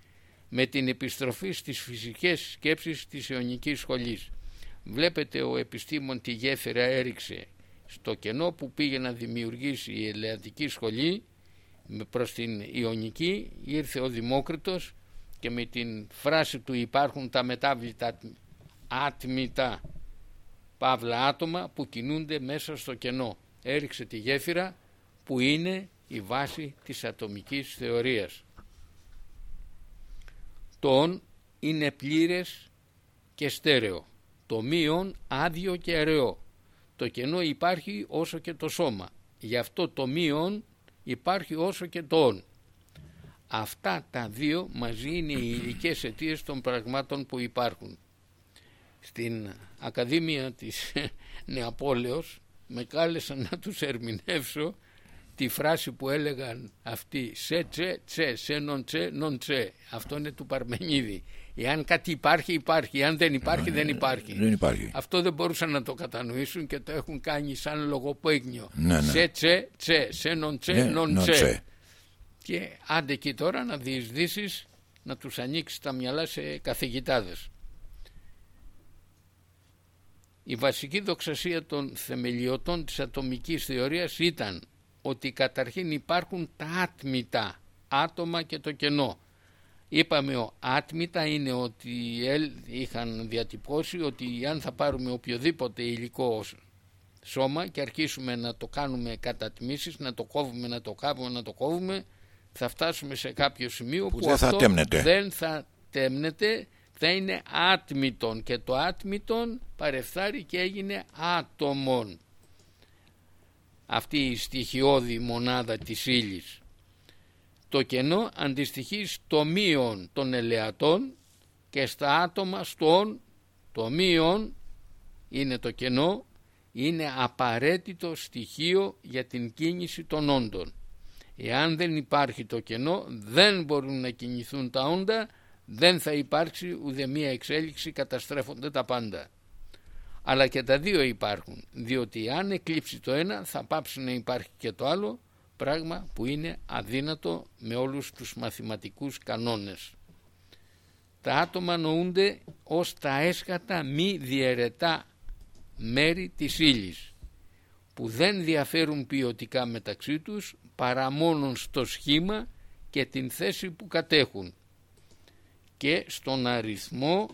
με την επιστροφή στις φυσικές σκέψεις της Ιωνικής σχολής. Βλέπετε ο επιστήμον τη γέφυρα έριξε στο κενό που πήγε να δημιουργήσει η Ελεατική σχολή προς την Ιωνική ήρθε ο Δημόκριτος και με την φράση του υπάρχουν τα μετάβλητα άτμητα παύλα άτομα που κινούνται μέσα στο κενό. Έριξε τη γέφυρα που είναι η βάση της ατομικής θεωρίας. Το «ον» είναι πλήρες και στέρεο. Το μείον άδειο και αραιό. Το κενό υπάρχει όσο και το σώμα. Γι' αυτό το μείον υπάρχει όσο και το «ον». Αυτά τα δύο μαζί είναι οι ειδικές αιτίες των πραγμάτων που υπάρχουν. Στην Ακαδήμια της Νεαπόλεως με κάλεσαν να τους ερμηνεύσω τη φράση που έλεγαν αυτοί σε τσε τσε, σε νον τσε νον τσε. Αυτό είναι του Παρμενίδη. Εάν κάτι υπάρχει, υπάρχει. Εάν δεν υπάρχει, δεν υπάρχει. Δεν υπάρχει. Αυτό δεν μπορούσαν να το κατανοήσουν και το έχουν κάνει σαν λογοπαίγνιο. Ναι, ναι. Σε τσε τσε, σε νον τσε Ναι, νον νον τσε. Τσε. Και άντε εκεί τώρα να διεισδύσεις να τους ανοίξεις τα μυαλά σε καθηγητάδες. Η βασική δοξασία των θεμελιωτών της ατομικής θεωρίας ήταν ότι καταρχήν υπάρχουν τα άτμητα άτομα και το κενό. Είπαμε ο άτμητα είναι ότι είχαν διατυπώσει ότι αν θα πάρουμε οποιοδήποτε υλικό σώμα και αρχίσουμε να το κάνουμε κατά τμήσεις, να το κόβουμε, να το κόβουμε, να το κόβουμε, θα φτάσουμε σε κάποιο σημείο που, δεν θα αυτό τέμνεται. δεν θα τέμνεται, θα είναι άτμητον και το άτμητον παρεφθάρει και έγινε άτομον. Αυτή η στοιχειώδη μονάδα της ύλης. Το κενό αντιστοιχεί στο μείον των ελεατών και στα άτομα στον το μείον είναι το κενό είναι απαραίτητο στοιχείο για την κίνηση των όντων. Εάν δεν υπάρχει το κενό δεν μπορούν να κινηθούν τα όντα, δεν θα υπάρξει ουδέμια εξέλιξη, καταστρέφονται τα πάντα. Αλλά και τα δύο υπάρχουν, διότι αν εκλείψει το ένα θα πάψει να υπάρχει και το άλλο, πράγμα που είναι αδύνατο με όλους τους μαθηματικούς κανόνες. Τα άτομα νοούνται ως τα έσχατα μη διαιρετά μέρη της ύλης που δεν διαφέρουν ποιοτικά μεταξύ τους παρά μόνον στο σχήμα και την θέση που κατέχουν και στον αριθμό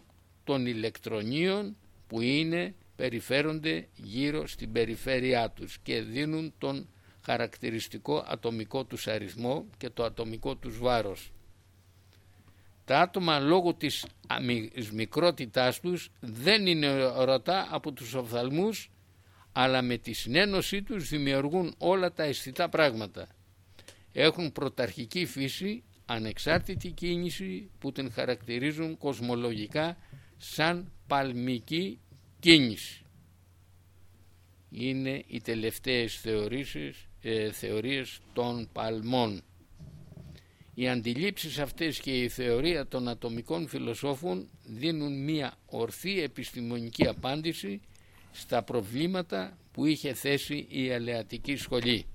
των ηλεκτρονίων που είναι περιφέρονται γύρω στην περιφέρειά τους και δίνουν τον χαρακτηριστικό ατομικό τους αριθμό και το ατομικό τους βάρος. Τα άτομα λόγω της μικρότητάς τους δεν είναι ορατά από τους οφθαλμούς αλλά με τη συνένωσή τους δημιουργούν όλα τα αισθητά πράγματα. Έχουν πρωταρχική φύση, ανεξάρτητη κίνηση που την χαρακτηρίζουν κοσμολογικά σαν παλμική κίνηση. Είναι οι τελευταίες θεωρήσεις, ε, θεωρίες των παλμών. Οι αντιλήψεις αυτές και η θεωρία των ατομικών φιλοσόφων δίνουν μία ορθή επιστημονική απάντηση στα προβλήματα που είχε θέσει η αλεατική σχολή.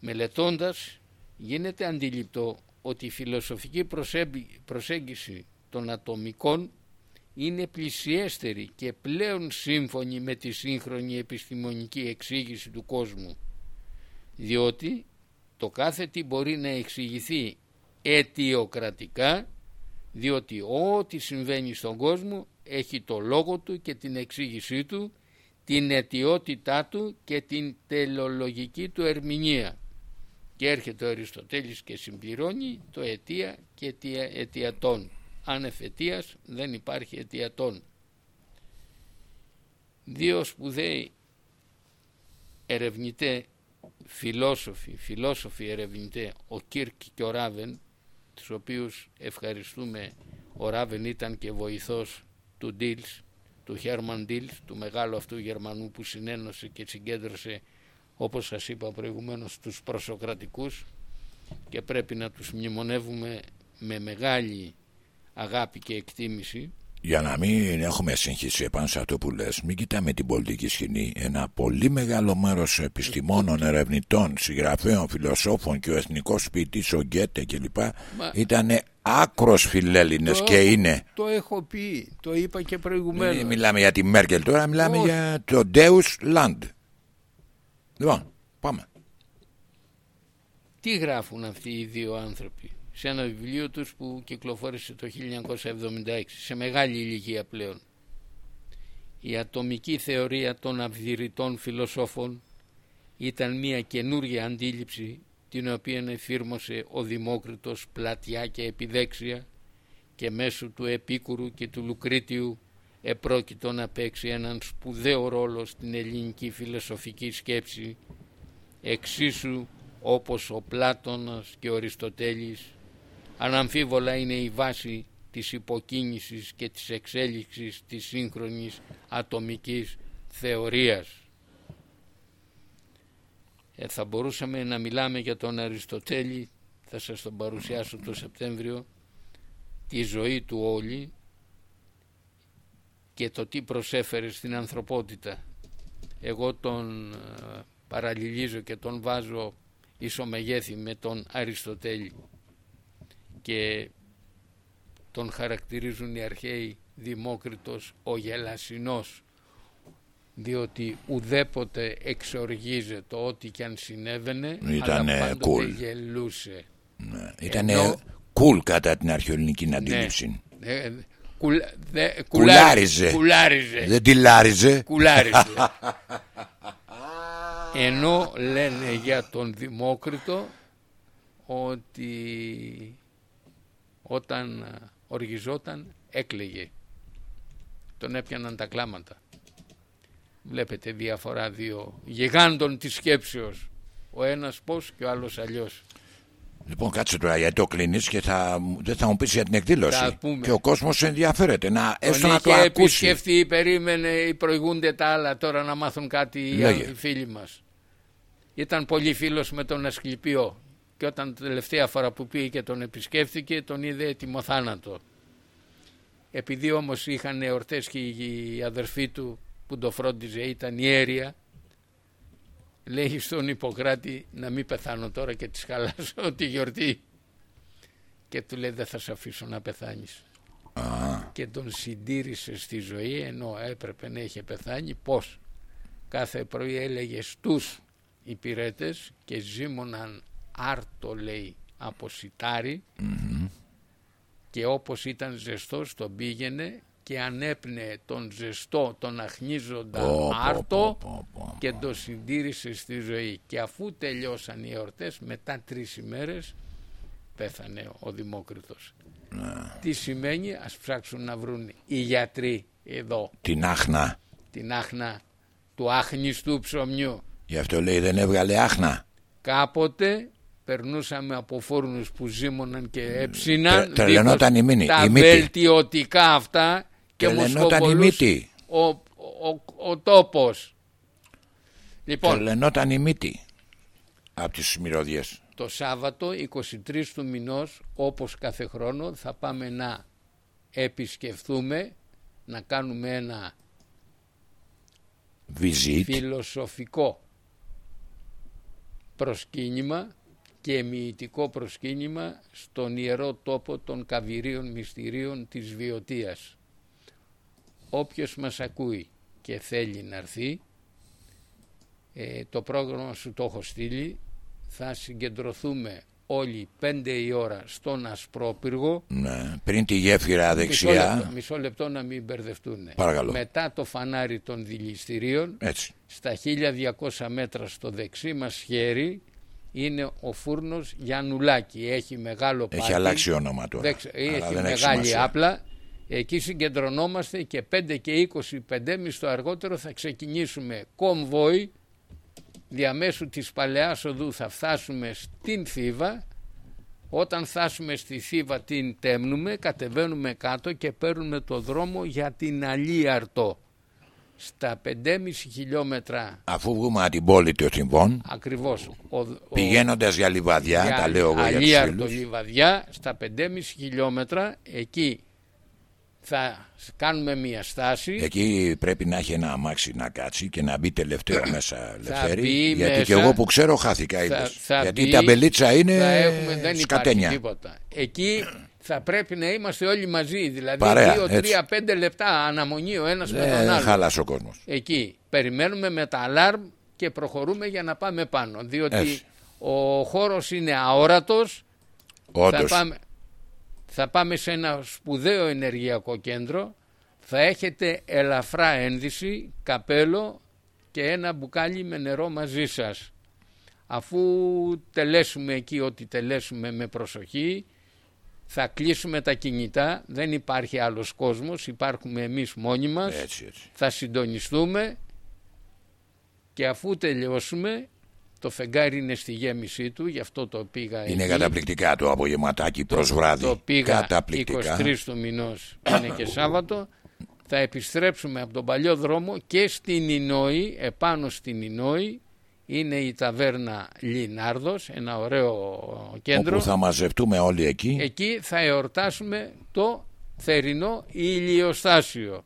Μελετώντας γίνεται αντιληπτό ότι η φιλοσοφική προσέγγιση των ατομικών είναι πλησιέστερη και πλέον σύμφωνη με τη σύγχρονη επιστημονική εξήγηση του κόσμου διότι το κάθε τι μπορεί να εξηγηθεί αιτιοκρατικά διότι ό,τι συμβαίνει στον κόσμο έχει το λόγο του και την εξήγησή του την αιτιότητά του και την τελολογική του ερμηνεία. Και έρχεται ο Αριστοτέλης και συμπληρώνει το αιτία και αιτιατών. Αν εφετίας δεν υπάρχει αιτιατών. Δύο σπουδαίοι ερευνητέ φιλόσοφοι, φιλόσοφοι ερευνητέ ο Κίρκ και ο Ράβεν τους οποίους ευχαριστούμε ο Ράβεν ήταν και βοηθός του Ντίλς του Χέρμαν Ντίλς του μεγάλου αυτού Γερμανού που συνένωσε και συγκέντρωσε όπως σας είπα προηγουμένως τους προσοκρατικούς. Και πρέπει να τους μνημονεύουμε με μεγάλη αγάπη και εκτίμηση για να μην έχουμε σύγχυση επάνω σε αυτό που λες μην κοιτάμε την πολιτική σκηνή. Ένα πολύ μεγάλο μέρος επιστημόνων, ερευνητών συγγραφέων, φιλοσόφων και ο εθνικός ποιητής ο Γκέτε κλπ ήταν άκρος φιλέλληνες και είναι. το έχω πει, το είπα και προηγουμένως. Μην μιλάμε για τη Μέρκελ τώρα μιλάμε για το Deus Land. Λοιπόν πάμε. Τι γράφουν αυτοί οι δύο άνθρωποι; Σε ένα βιβλίο τους που κυκλοφόρησε το 1976 σε μεγάλη ηλικία πλέον. Η ατομική θεωρία των αυδηρητών φιλοσόφων ήταν μια καινούργια αντίληψη την οποία εφήρμοσε ο Δημόκριτος πλατιά και επιδέξια και μέσω του Επίκουρου και του Λουκρίτιου επρόκειτο να παίξει έναν σπουδαίο ρόλο στην ελληνική φιλοσοφική σκέψη εξίσου όπως ο Πλάτωνας και ο Αριστοτέλης αναμφίβολα είναι η βάση της υποκίνησης και της εξέλιξης της σύγχρονης ατομικής θεωρίας. Ε, θα μπορούσαμε να μιλάμε για τον Αριστοτέλη, θα σας τον παρουσιάσω το Σεπτέμβριο, τη ζωή του όλη και το τι προσέφερε στην ανθρωπότητα. Εγώ τον ε, παραλληλίζω και τον βάζω ισομεγέθη με τον Αριστοτέλη και τον χαρακτηρίζουν οι αρχαίοι Δημόκριτος ο Γελασινός διότι ουδέποτε εξοργίζεται ό,τι και αν συνέβαινε Ήτανε αλλά cool. γελούσε. Ναι. Ήτανε Ενώ... cool κατά την αρχαιολινική ναι. αντίληψη. Ναι. Κουλ, δε, κουλάριζε. κουλάριζε. Δεν τη λάριζε. Κουλάριζε. Ενώ λένε για τον Δημόκριτο ότι όταν ε, οργιζόταν έκλαιγε. Τον έπιαναν τα κλάματα. Βλέπετε διαφορά δύο γιγάντων της σκέψεως. Ο ένας πώς και ο άλλος αλλιώς. Λοιπόν, κάτσε τώρα γιατί το κλείνεις και θα, δεν θα μου πεις για την εκδήλωση. Και ο κόσμος ενδιαφέρεται να έστω να το ακούσει. επισκεφτεί, περίμενε ή προηγούνται τα άλλα τώρα να μάθουν κάτι οι φίλοι μας. Ήταν πολύ φίλος με τον Ασκληπιό και όταν τελευταία φορά που πήγε και τον επισκέφθηκε τον είδε έτοιμο θάνατο. Επειδή όμως είχαν εορτές και η αδερφή του που το φρόντιζε ήταν η Έρια λέει στον Ιπποκράτη να μην πεθάνω τώρα και της χαλάσω τη γιορτή και του λέει δεν θα σε αφήσω να πεθάνεις και τον συντήρησε στη ζωή ενώ έπρεπε να είχε πεθάνει. Πως κάθε πρωί έλεγε στους υπηρέτες και ζήμωναν άρτο λέει από και όπως ήταν ζεστός τον πήγαινε και ανέπνεε τον ζεστό, τον αχνίζοντα άρτο και το συντήρησε στη ζωή. Και αφού τελειώσαν οι εορτές μετά τρεις ημέρες πέθανε ο Δημόκριτος. Ναι. τι σημαίνει ας ψάξουν να βρουν οι γιατροί εδώ. Την άχνα. Την άχνα του άχνιστου ψωμιού. Γι' αυτό λέει δεν έβγαλε άχνα. Κάποτε περνούσαμε από φόρνους που ζήμωναν και έψιναν τρελαινόταν η μήνυ, τα βελτιωτικά αυτά και μοσχοβολούσε ο, ο, ο, τόπος. Λοιπόν, τρελαινόταν η μύτη από τις μυρωδιές. το Σάββατο 23 του μηνός όπως κάθε χρόνο θα πάμε να επισκεφθούμε να κάνουμε ένα Visit. φιλοσοφικό προσκύνημα και μυητικό προσκύνημα στον ιερό τόπο των καβυρίων μυστηρίων της Βιωτίας. Όποιος μας ακούει και θέλει να έρθει ε, το πρόγραμμα σου το έχω στείλει. Θα συγκεντρωθούμε όλοι 5 η ώρα στον Ασπρόπυργο. Ναι. πριν τη γέφυρα δεξιά. μισό λεπτό, μισό λεπτό να μην μπερδευτούν Παρακαλώ. μετά το φανάρι των δηληστηρίων έτσι. στα 1200 μέτρα στο δεξί μας χέρι είναι ο φούρνος Γιαννουλάκη. Έχει μεγάλο πάρτι έχει αλλάξει όνομα τώρα Δεξ, έχει αλλά δεν μεγάλη σημασία. άπλα. Εκεί συγκεντρωνόμαστε και 5 και 20 5 το αργότερο θα ξεκινήσουμε κομβόι. Διαμέσου της Παλαιάς Οδού θα φτάσουμε στην Θήβα. Όταν φτάσουμε στη Θήβα την τέμνουμε κατεβαίνουμε κάτω και παίρνουμε το δρόμο για την Αλίαρτο στα 5,5 χιλιόμετρα αφού βγούμε από την πόλη του Θυμβών ακριβώς ο, ο, πηγαίνοντας για λιβαδιά για τα λέω εγώ για τους Αλίαρτο φίλους Λιβαδιά στα 5,5 χιλιόμετρα εκεί θα κάνουμε μια στάση Εκεί πρέπει να έχει ένα αμάξι να κάτσει και να μπει τελευταίο μέσα Λευτέρη. μπει Γιατί μέσα. και εγώ που ξέρω χάθηκα είδες. θα Γιατί μπει, η ταμπελίτσα είναι θα έχουμε, δεν σκατένια. υπάρχει τίποτα. Εκεί θα πρέπει να είμαστε όλοι μαζί. Δηλαδή Παρέα, 2, 3, έτσι. 5 λεπτά αναμονή ο ένας με τον Δεν άλλο. χάλασε ο κόσμος. Εκεί περιμένουμε με τα αλάρμ και προχωρούμε για να πάμε πάνω. Διότι Έτσι. ο χώρος είναι αόρατος. Θα Όντως. πάμε, θα πάμε σε ένα σπουδαίο ενεργειακό κέντρο. Θα έχετε ελαφρά ένδυση, καπέλο και ένα μπουκάλι με νερό μαζί σας. Αφού τελέσουμε εκεί ό,τι τελέσουμε με προσοχή, θα κλείσουμε τα κινητά, δεν υπάρχει άλλος κόσμος, υπάρχουμε εμείς μόνοι μας, Έτσι, έτσι. θα συντονιστούμε και αφού τελειώσουμε, το φεγγάρι είναι στη γέμισή του, γι' αυτό το πήγα Είναι εκεί. καταπληκτικά το απογευματάκι προς βράδυ. Το πήγα Καταπληκτικά. 23 του μηνός, είναι και Σάββατο. Θα επιστρέψουμε από τον παλιό δρόμο και στην Ινόη, επάνω στην Ινόη, είναι η ταβέρνα Λινάρδος, ένα ωραίο κέντρο. Όπου θα μαζευτούμε όλοι εκεί. Εκεί θα εορτάσουμε το θερινό ηλιοστάσιο.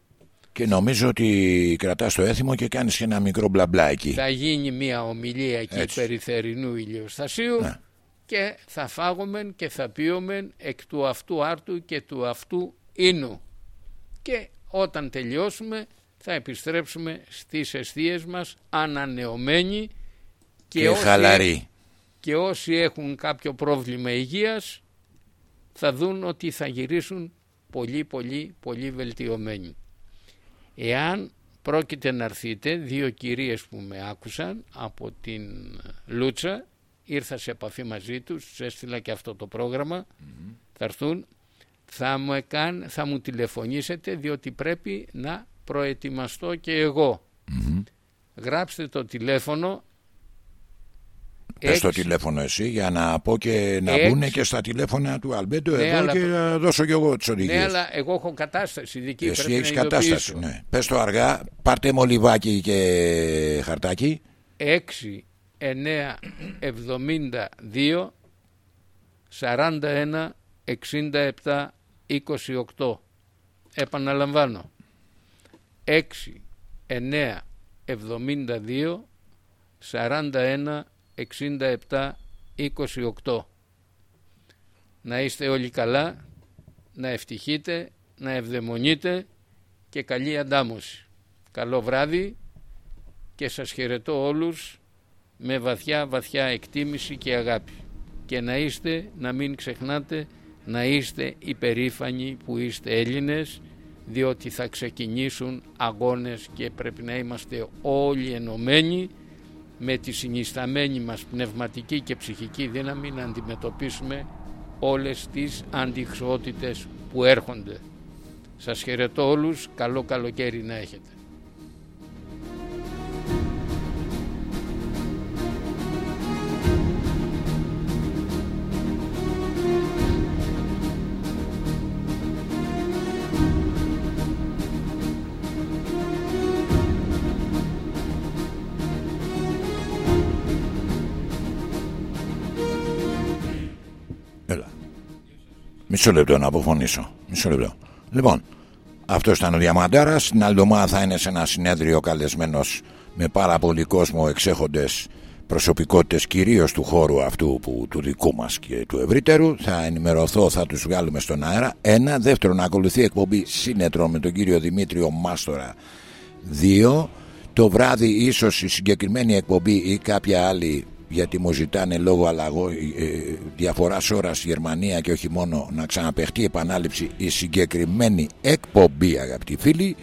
Και νομίζω ότι κρατάς το έθιμο και κάνεις και ένα μικρό μπλα μπλα εκεί. Θα γίνει μια ομιλία εκεί Έτσι. περί θερινού ηλιοστασίου Ναι. και θα φάγομεν και θα πιόμεν εκ του αυτού άρτου και του αυτού ίνου. Και όταν τελειώσουμε θα επιστρέψουμε στις αιστείες μας ανανεωμένοι και, Και όσοι, χαλαρή. και όσοι έχουν κάποιο πρόβλημα υγείας θα δουν ότι θα γυρίσουν πολύ πολύ πολύ βελτιωμένοι. Εάν πρόκειται να έρθείτε, δύο κυρίες που με άκουσαν από την Λούτσα, ήρθα σε επαφή μαζί τους, τους έστειλα και αυτό το πρόγραμμα, θα έρθουν, θα μου, εκάν, θα μου τηλεφωνήσετε διότι πρέπει να προετοιμαστώ και εγώ. Γράψτε το τηλέφωνο Πες το έξι- τηλέφωνο εσύ για να πω και να Έξι. μπουν και στα τηλέφωνα του Αλμπέντο Ναι, εδώ αλλά- και να δώσω κι εγώ τις Ναι, οδηγίες. αλλά εγώ έχω κατάσταση δική. Εσύ πρέπει έχεις να κατάσταση. ειδοποιήσω. Ναι. Πες το αργά, πάρτε μολυβάκι και χαρτάκι. 6, 9, 72, 41, 67, 28. Επαναλαμβάνω. 6, 9, 72, 41, 67, 28. Να είστε όλοι καλά, να ευτυχείτε, να ευδαιμονείτε και καλή αντάμωση. Καλό βράδυ και σας χαιρετώ όλους με βαθιά βαθιά εκτίμηση και αγάπη και να είστε, να μην ξεχνάτε να είστε υπερήφανοι που είστε Έλληνες διότι θα ξεκινήσουν αγώνες και πρέπει να είμαστε όλοι ενωμένοι με τη συνισταμένη μας πνευματική και ψυχική δύναμη να αντιμετωπίσουμε όλες τις αντιξοότητες που έρχονται. Σας χαιρετώ όλους, καλό καλοκαίρι να έχετε. Μισό λεπτό να αποφωνήσω. Μισό λεπτό. Λοιπόν, αυτός ήταν ο Διαμαντάρα. Την άλλη εβδομάδα θα είναι σε ένα συνέδριο καλεσμένος με πάρα πολύ κόσμο, εξέχοντες προσωπικότητες κυρίως του χώρου αυτού που, του δικού μας και του ευρύτερου θα ενημερωθώ, θα τους βγάλουμε στον αέρα ένα, δεύτερο να ακολουθεί εκπομπή σύνετρο με τον κύριο Δημήτριο Μάστορα δύο, το βράδυ ίσως η συγκεκριμένη εκπομπή ή κάποια άλλη γιατί μου ζητάνε λόγω αλλαγό, ε, διαφοράς ώρας Γερμανία και όχι μόνο να ξαναπεχτεί επανάληψη η συγκεκριμένη εκπομπή αγαπητοί φίλοι.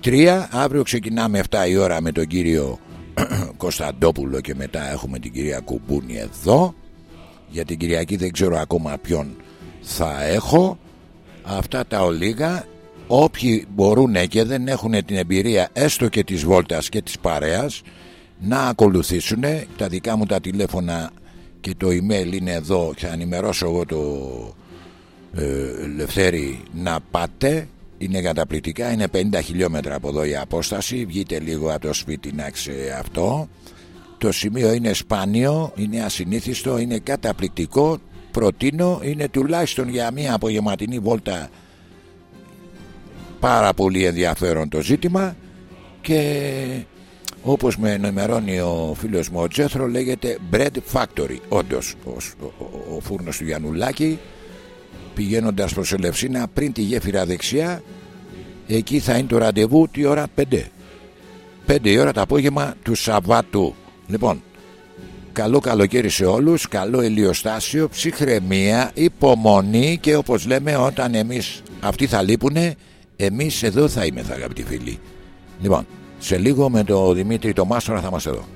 Τρία, αύριο ξεκινάμε 7 η ώρα με τον κύριο Κωνσταντόπουλο και μετά έχουμε την κυρία Κουμπούνη εδώ. Για την Κυριακή δεν ξέρω ακόμα ποιον θα έχω. Αυτά τα ολίγα. Όποιοι μπορούν και δεν έχουν την εμπειρία έστω και της βόλτας και της παρέας να ακολουθήσουν τα δικά μου τα τηλέφωνα και το email είναι εδώ. Και θα ενημερώσω εγώ το ε, Λευθέρη να πάτε. Είναι καταπληκτικά. Είναι 50 χιλιόμετρα από εδώ η απόσταση. Βγείτε λίγο από το σπίτι να ξέρετε αυτό. Το σημείο είναι σπάνιο. Είναι ασυνήθιστο. Είναι καταπληκτικό. Προτείνω. Είναι τουλάχιστον για μια απογευματινή βόλτα πάρα πολύ ενδιαφέρον το ζήτημα. Και όπως με ενημερώνει ο φίλος μου ο Τζέθρο λέγεται Bread Factory. Όντως ο, ο, ο φούρνος του Γιαννουλάκη πηγαίνοντας προς Ελευσίνα πριν τη γέφυρα δεξιά εκεί θα είναι το ραντεβού τη ώρα; 5 5 η ώρα το απόγευμα του Σαββάτου. Λοιπόν καλό καλοκαίρι σε όλους καλό ηλιοστάσιο, ψυχραιμία υπομονή και όπως λέμε όταν εμείς αυτοί θα λείπουνε εμείς εδώ θα είμαι θα αγαπητοί φίλοι. Λοιπόν σε λίγο με τον Δημήτρη το Μάστορα θα είμαστε εδώ